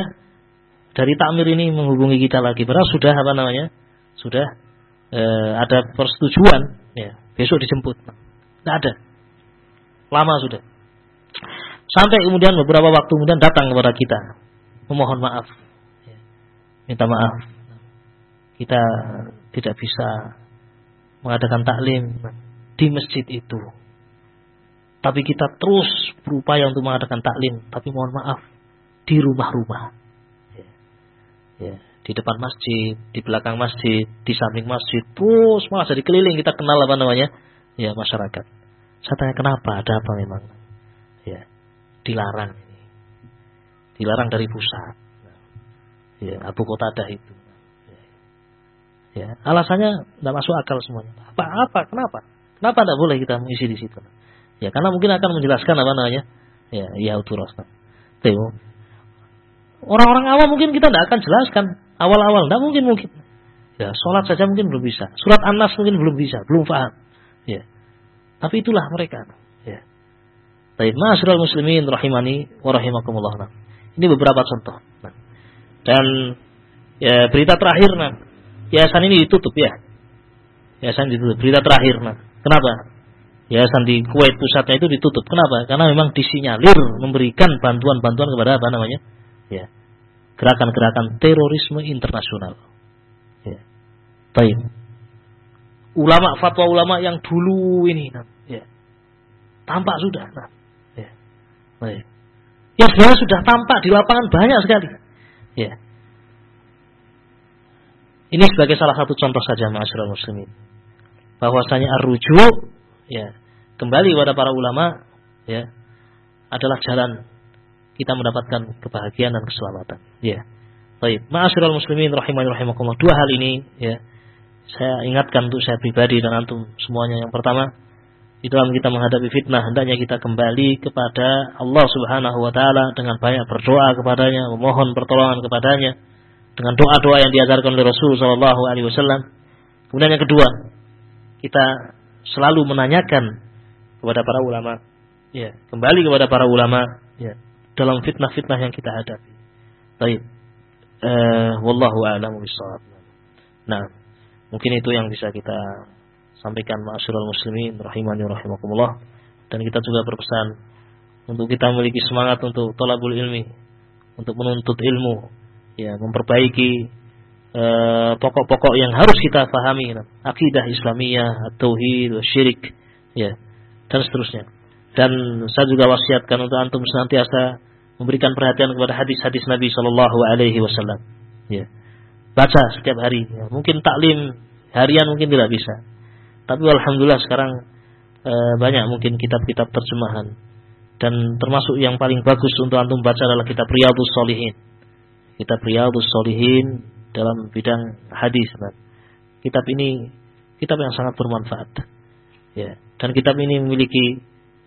dari takmir ini menghubungi kita lagi. Padahal sudah apa namanya? Sudah eh, ada persetujuan. Ya Besok dijemput. Tidak ada. Lama sudah. Sampai kemudian beberapa waktu kemudian datang kepada kita. Memohon maaf. Minta maaf. Kita tidak bisa mengadakan taklim di masjid itu. Tapi kita terus berupaya untuk mengadakan taklim. Tapi mohon maaf. Di rumah-rumah. Ya di depan masjid, di belakang masjid, di samping masjid, terus malah jadi keliling kita kenal apa namanya, ya masyarakat. Saya tanya kenapa, ada apa memang? Ya, dilarang dilarang dari pusat. Ya, Abu Kota ada itu. Ya, alasannya tidak masuk akal semuanya. Apa apa? Kenapa? Kenapa tidak boleh kita mengisi di situ? Ya, karena mungkin akan menjelaskan apa namanya, ya, ya uturas. Orang-orang awam mungkin kita tidak akan jelaskan awal-awal, tidak mungkin mungkin. Ya, sholat saja mungkin belum bisa. Surat An-Nas mungkin belum bisa, belum paham. Ya. Tapi itulah mereka. Ya. Ma'asyiral muslimin rahimani wa rahimakumullah. Ini beberapa contoh. Nah, dan ya berita terakhir nah, yayasan ini ditutup ya. Yayasan ditutup. Berita terakhir nah. Kenapa? Yayasan di Kuwait pusatnya itu ditutup. Kenapa? Karena memang disinyalir memberikan bantuan-bantuan kepada apa namanya? Ya. Gerakan-gerakan terorisme internasional. Ya. Baik. Ulama fatwa ulama yang dulu ini nah, ya. Tampak sudah nah. Baik. Ya sebenarnya sudah tampak di lapangan banyak sekali. Ya. Ini sebagai salah satu contoh saja masyarakat muslimin. Bahwasanya ar-rujuk ya, kembali kepada para ulama ya adalah jalan kita mendapatkan kebahagiaan dan keselamatan. Ya. Baik, ma'asyiral muslimin rahimani rahimakumullah. Dua hal ini ya saya ingatkan untuk saya pribadi dan antum semuanya. Yang pertama, di dalam kita menghadapi fitnah hendaknya kita kembali kepada Allah Subhanahu wa taala dengan banyak berdoa kepadanya, memohon pertolongan kepadanya dengan doa-doa yang diajarkan oleh Rasul sallallahu alaihi wasallam. Kemudian yang kedua, kita selalu menanyakan kepada para ulama, ya, kembali kepada para ulama, ya, dalam fitnah-fitnah yang kita hadapi. Baik. Eh, wallahu a'lamu. Nah, mungkin itu yang bisa kita sampaikan ma'asyiral muslimin rahimani rahimakumullah. Dan kita juga berpesan untuk kita memiliki semangat untuk tolabul ilmi untuk menuntut ilmu ya memperbaiki eh, pokok-pokok uh, yang harus kita pahami akidah Islamiyah tauhid syirik ya dan seterusnya. Dan saya juga wasiatkan untuk antum senantiasa memberikan perhatian kepada hadis-hadis Nabi Shallallahu Alaihi Wasallam ya. Baca setiap hari ya. mungkin taklim harian mungkin tidak bisa tapi alhamdulillah sekarang e, banyak mungkin kitab-kitab terjemahan dan termasuk yang paling bagus untuk antum baca adalah kitab Riyadhus Solihin. Kitab Riyadhus Solihin dalam bidang hadis. Kitab ini kitab yang sangat bermanfaat. Ya, dan kitab ini memiliki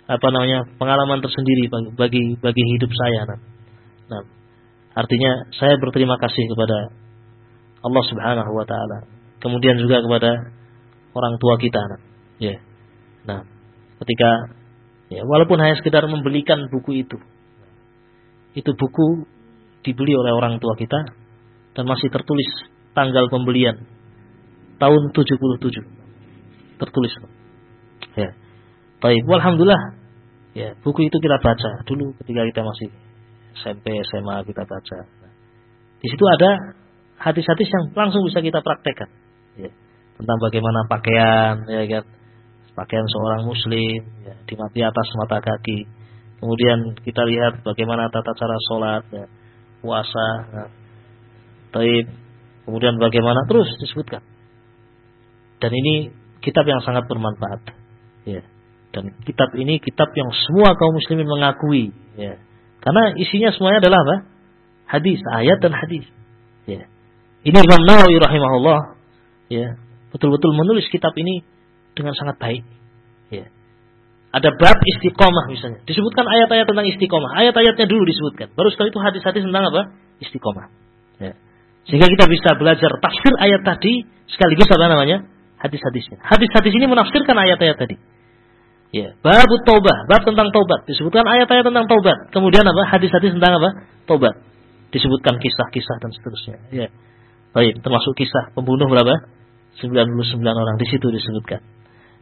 apa namanya pengalaman tersendiri bagi bagi, hidup saya. Nah, artinya saya berterima kasih kepada Allah Subhanahu wa taala. Kemudian juga kepada orang tua kita. Ya. Nah, ketika ya walaupun hanya sekedar membelikan buku itu. Itu buku dibeli oleh orang tua kita dan masih tertulis tanggal pembelian tahun 77. Tertulis. Ya. Baik, alhamdulillah. Ya, buku itu kita baca dulu ketika kita masih SMP, SMA kita baca. di situ ada hadis-hadis yang langsung bisa kita praktekkan. Tentang bagaimana pakaian ya kan? Pakaian seorang muslim ya, di mati atas mata kaki. Kemudian kita lihat bagaimana tata cara sholat ya, puasa ya, taib. Kemudian bagaimana? Terus disebutkan. Dan ini kitab yang sangat bermanfaat ya. Dan kitab ini kitab yang semua kaum muslimin mengakui ya. Karena isinya semuanya adalah apa? Hadis ayat dan hadis ya. Ini Imam Nawawi rahimahullah ya betul-betul menulis kitab ini dengan sangat baik. Ya. Ada bab istiqomah misalnya. Disebutkan ayat-ayat tentang istiqomah. Ayat-ayatnya dulu disebutkan. Baru sekali itu hadis-hadis tentang apa? Istiqomah. Ya. Sehingga kita bisa belajar tafsir ayat tadi sekaligus apa namanya? Hadis-hadisnya. Hadis-hadis ini menafsirkan ayat-ayat tadi. Ya, bab taubah, bab tentang taubat. Disebutkan ayat-ayat tentang taubat. Kemudian apa? Hadis-hadis tentang apa? Taubat. Disebutkan kisah-kisah dan seterusnya. Ya. Baik, termasuk kisah pembunuh berapa? 99 orang di situ disebutkan.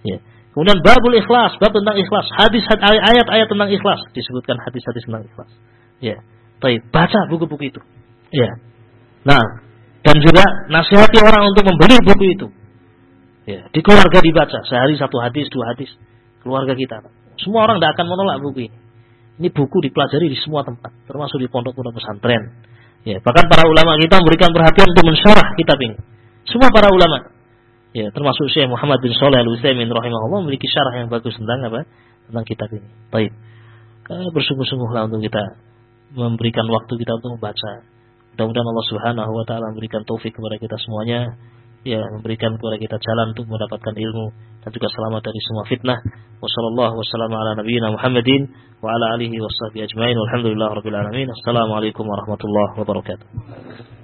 Ya. Kemudian babul ikhlas, bab tentang ikhlas, hadis ayat-ayat tentang ikhlas disebutkan hadis-hadis tentang ikhlas. Ya. Baik, baca buku-buku itu. Ya. Nah, dan juga nasihati orang untuk membeli buku itu. Ya, di keluarga dibaca sehari satu hadis, dua hadis keluarga kita. Semua orang tidak akan menolak buku ini. Ini buku dipelajari di semua tempat, termasuk di pondok-pondok pesantren. Ya, bahkan para ulama kita memberikan perhatian untuk mensyarah kitab ini. Semua para ulama Ya, termasuk Syekh Muhammad bin Shalih Al Utsaimin rahimahullah memiliki syarah yang bagus tentang apa? Tentang kitab ini. Baik. Bersungguh-sungguhlah untuk kita memberikan waktu kita untuk membaca. Mudah-mudahan Allah Subhanahu wa taala memberikan taufik kepada kita semuanya, ya, memberikan kepada kita jalan untuk mendapatkan ilmu dan juga selamat dari semua fitnah. Wassallallahu wasallam ala nabiyyina Muhammadin wa ala alihi washabihi ajmain. Walhamdulillahirabbil alamin. Assalamualaikum warahmatullahi wabarakatuh.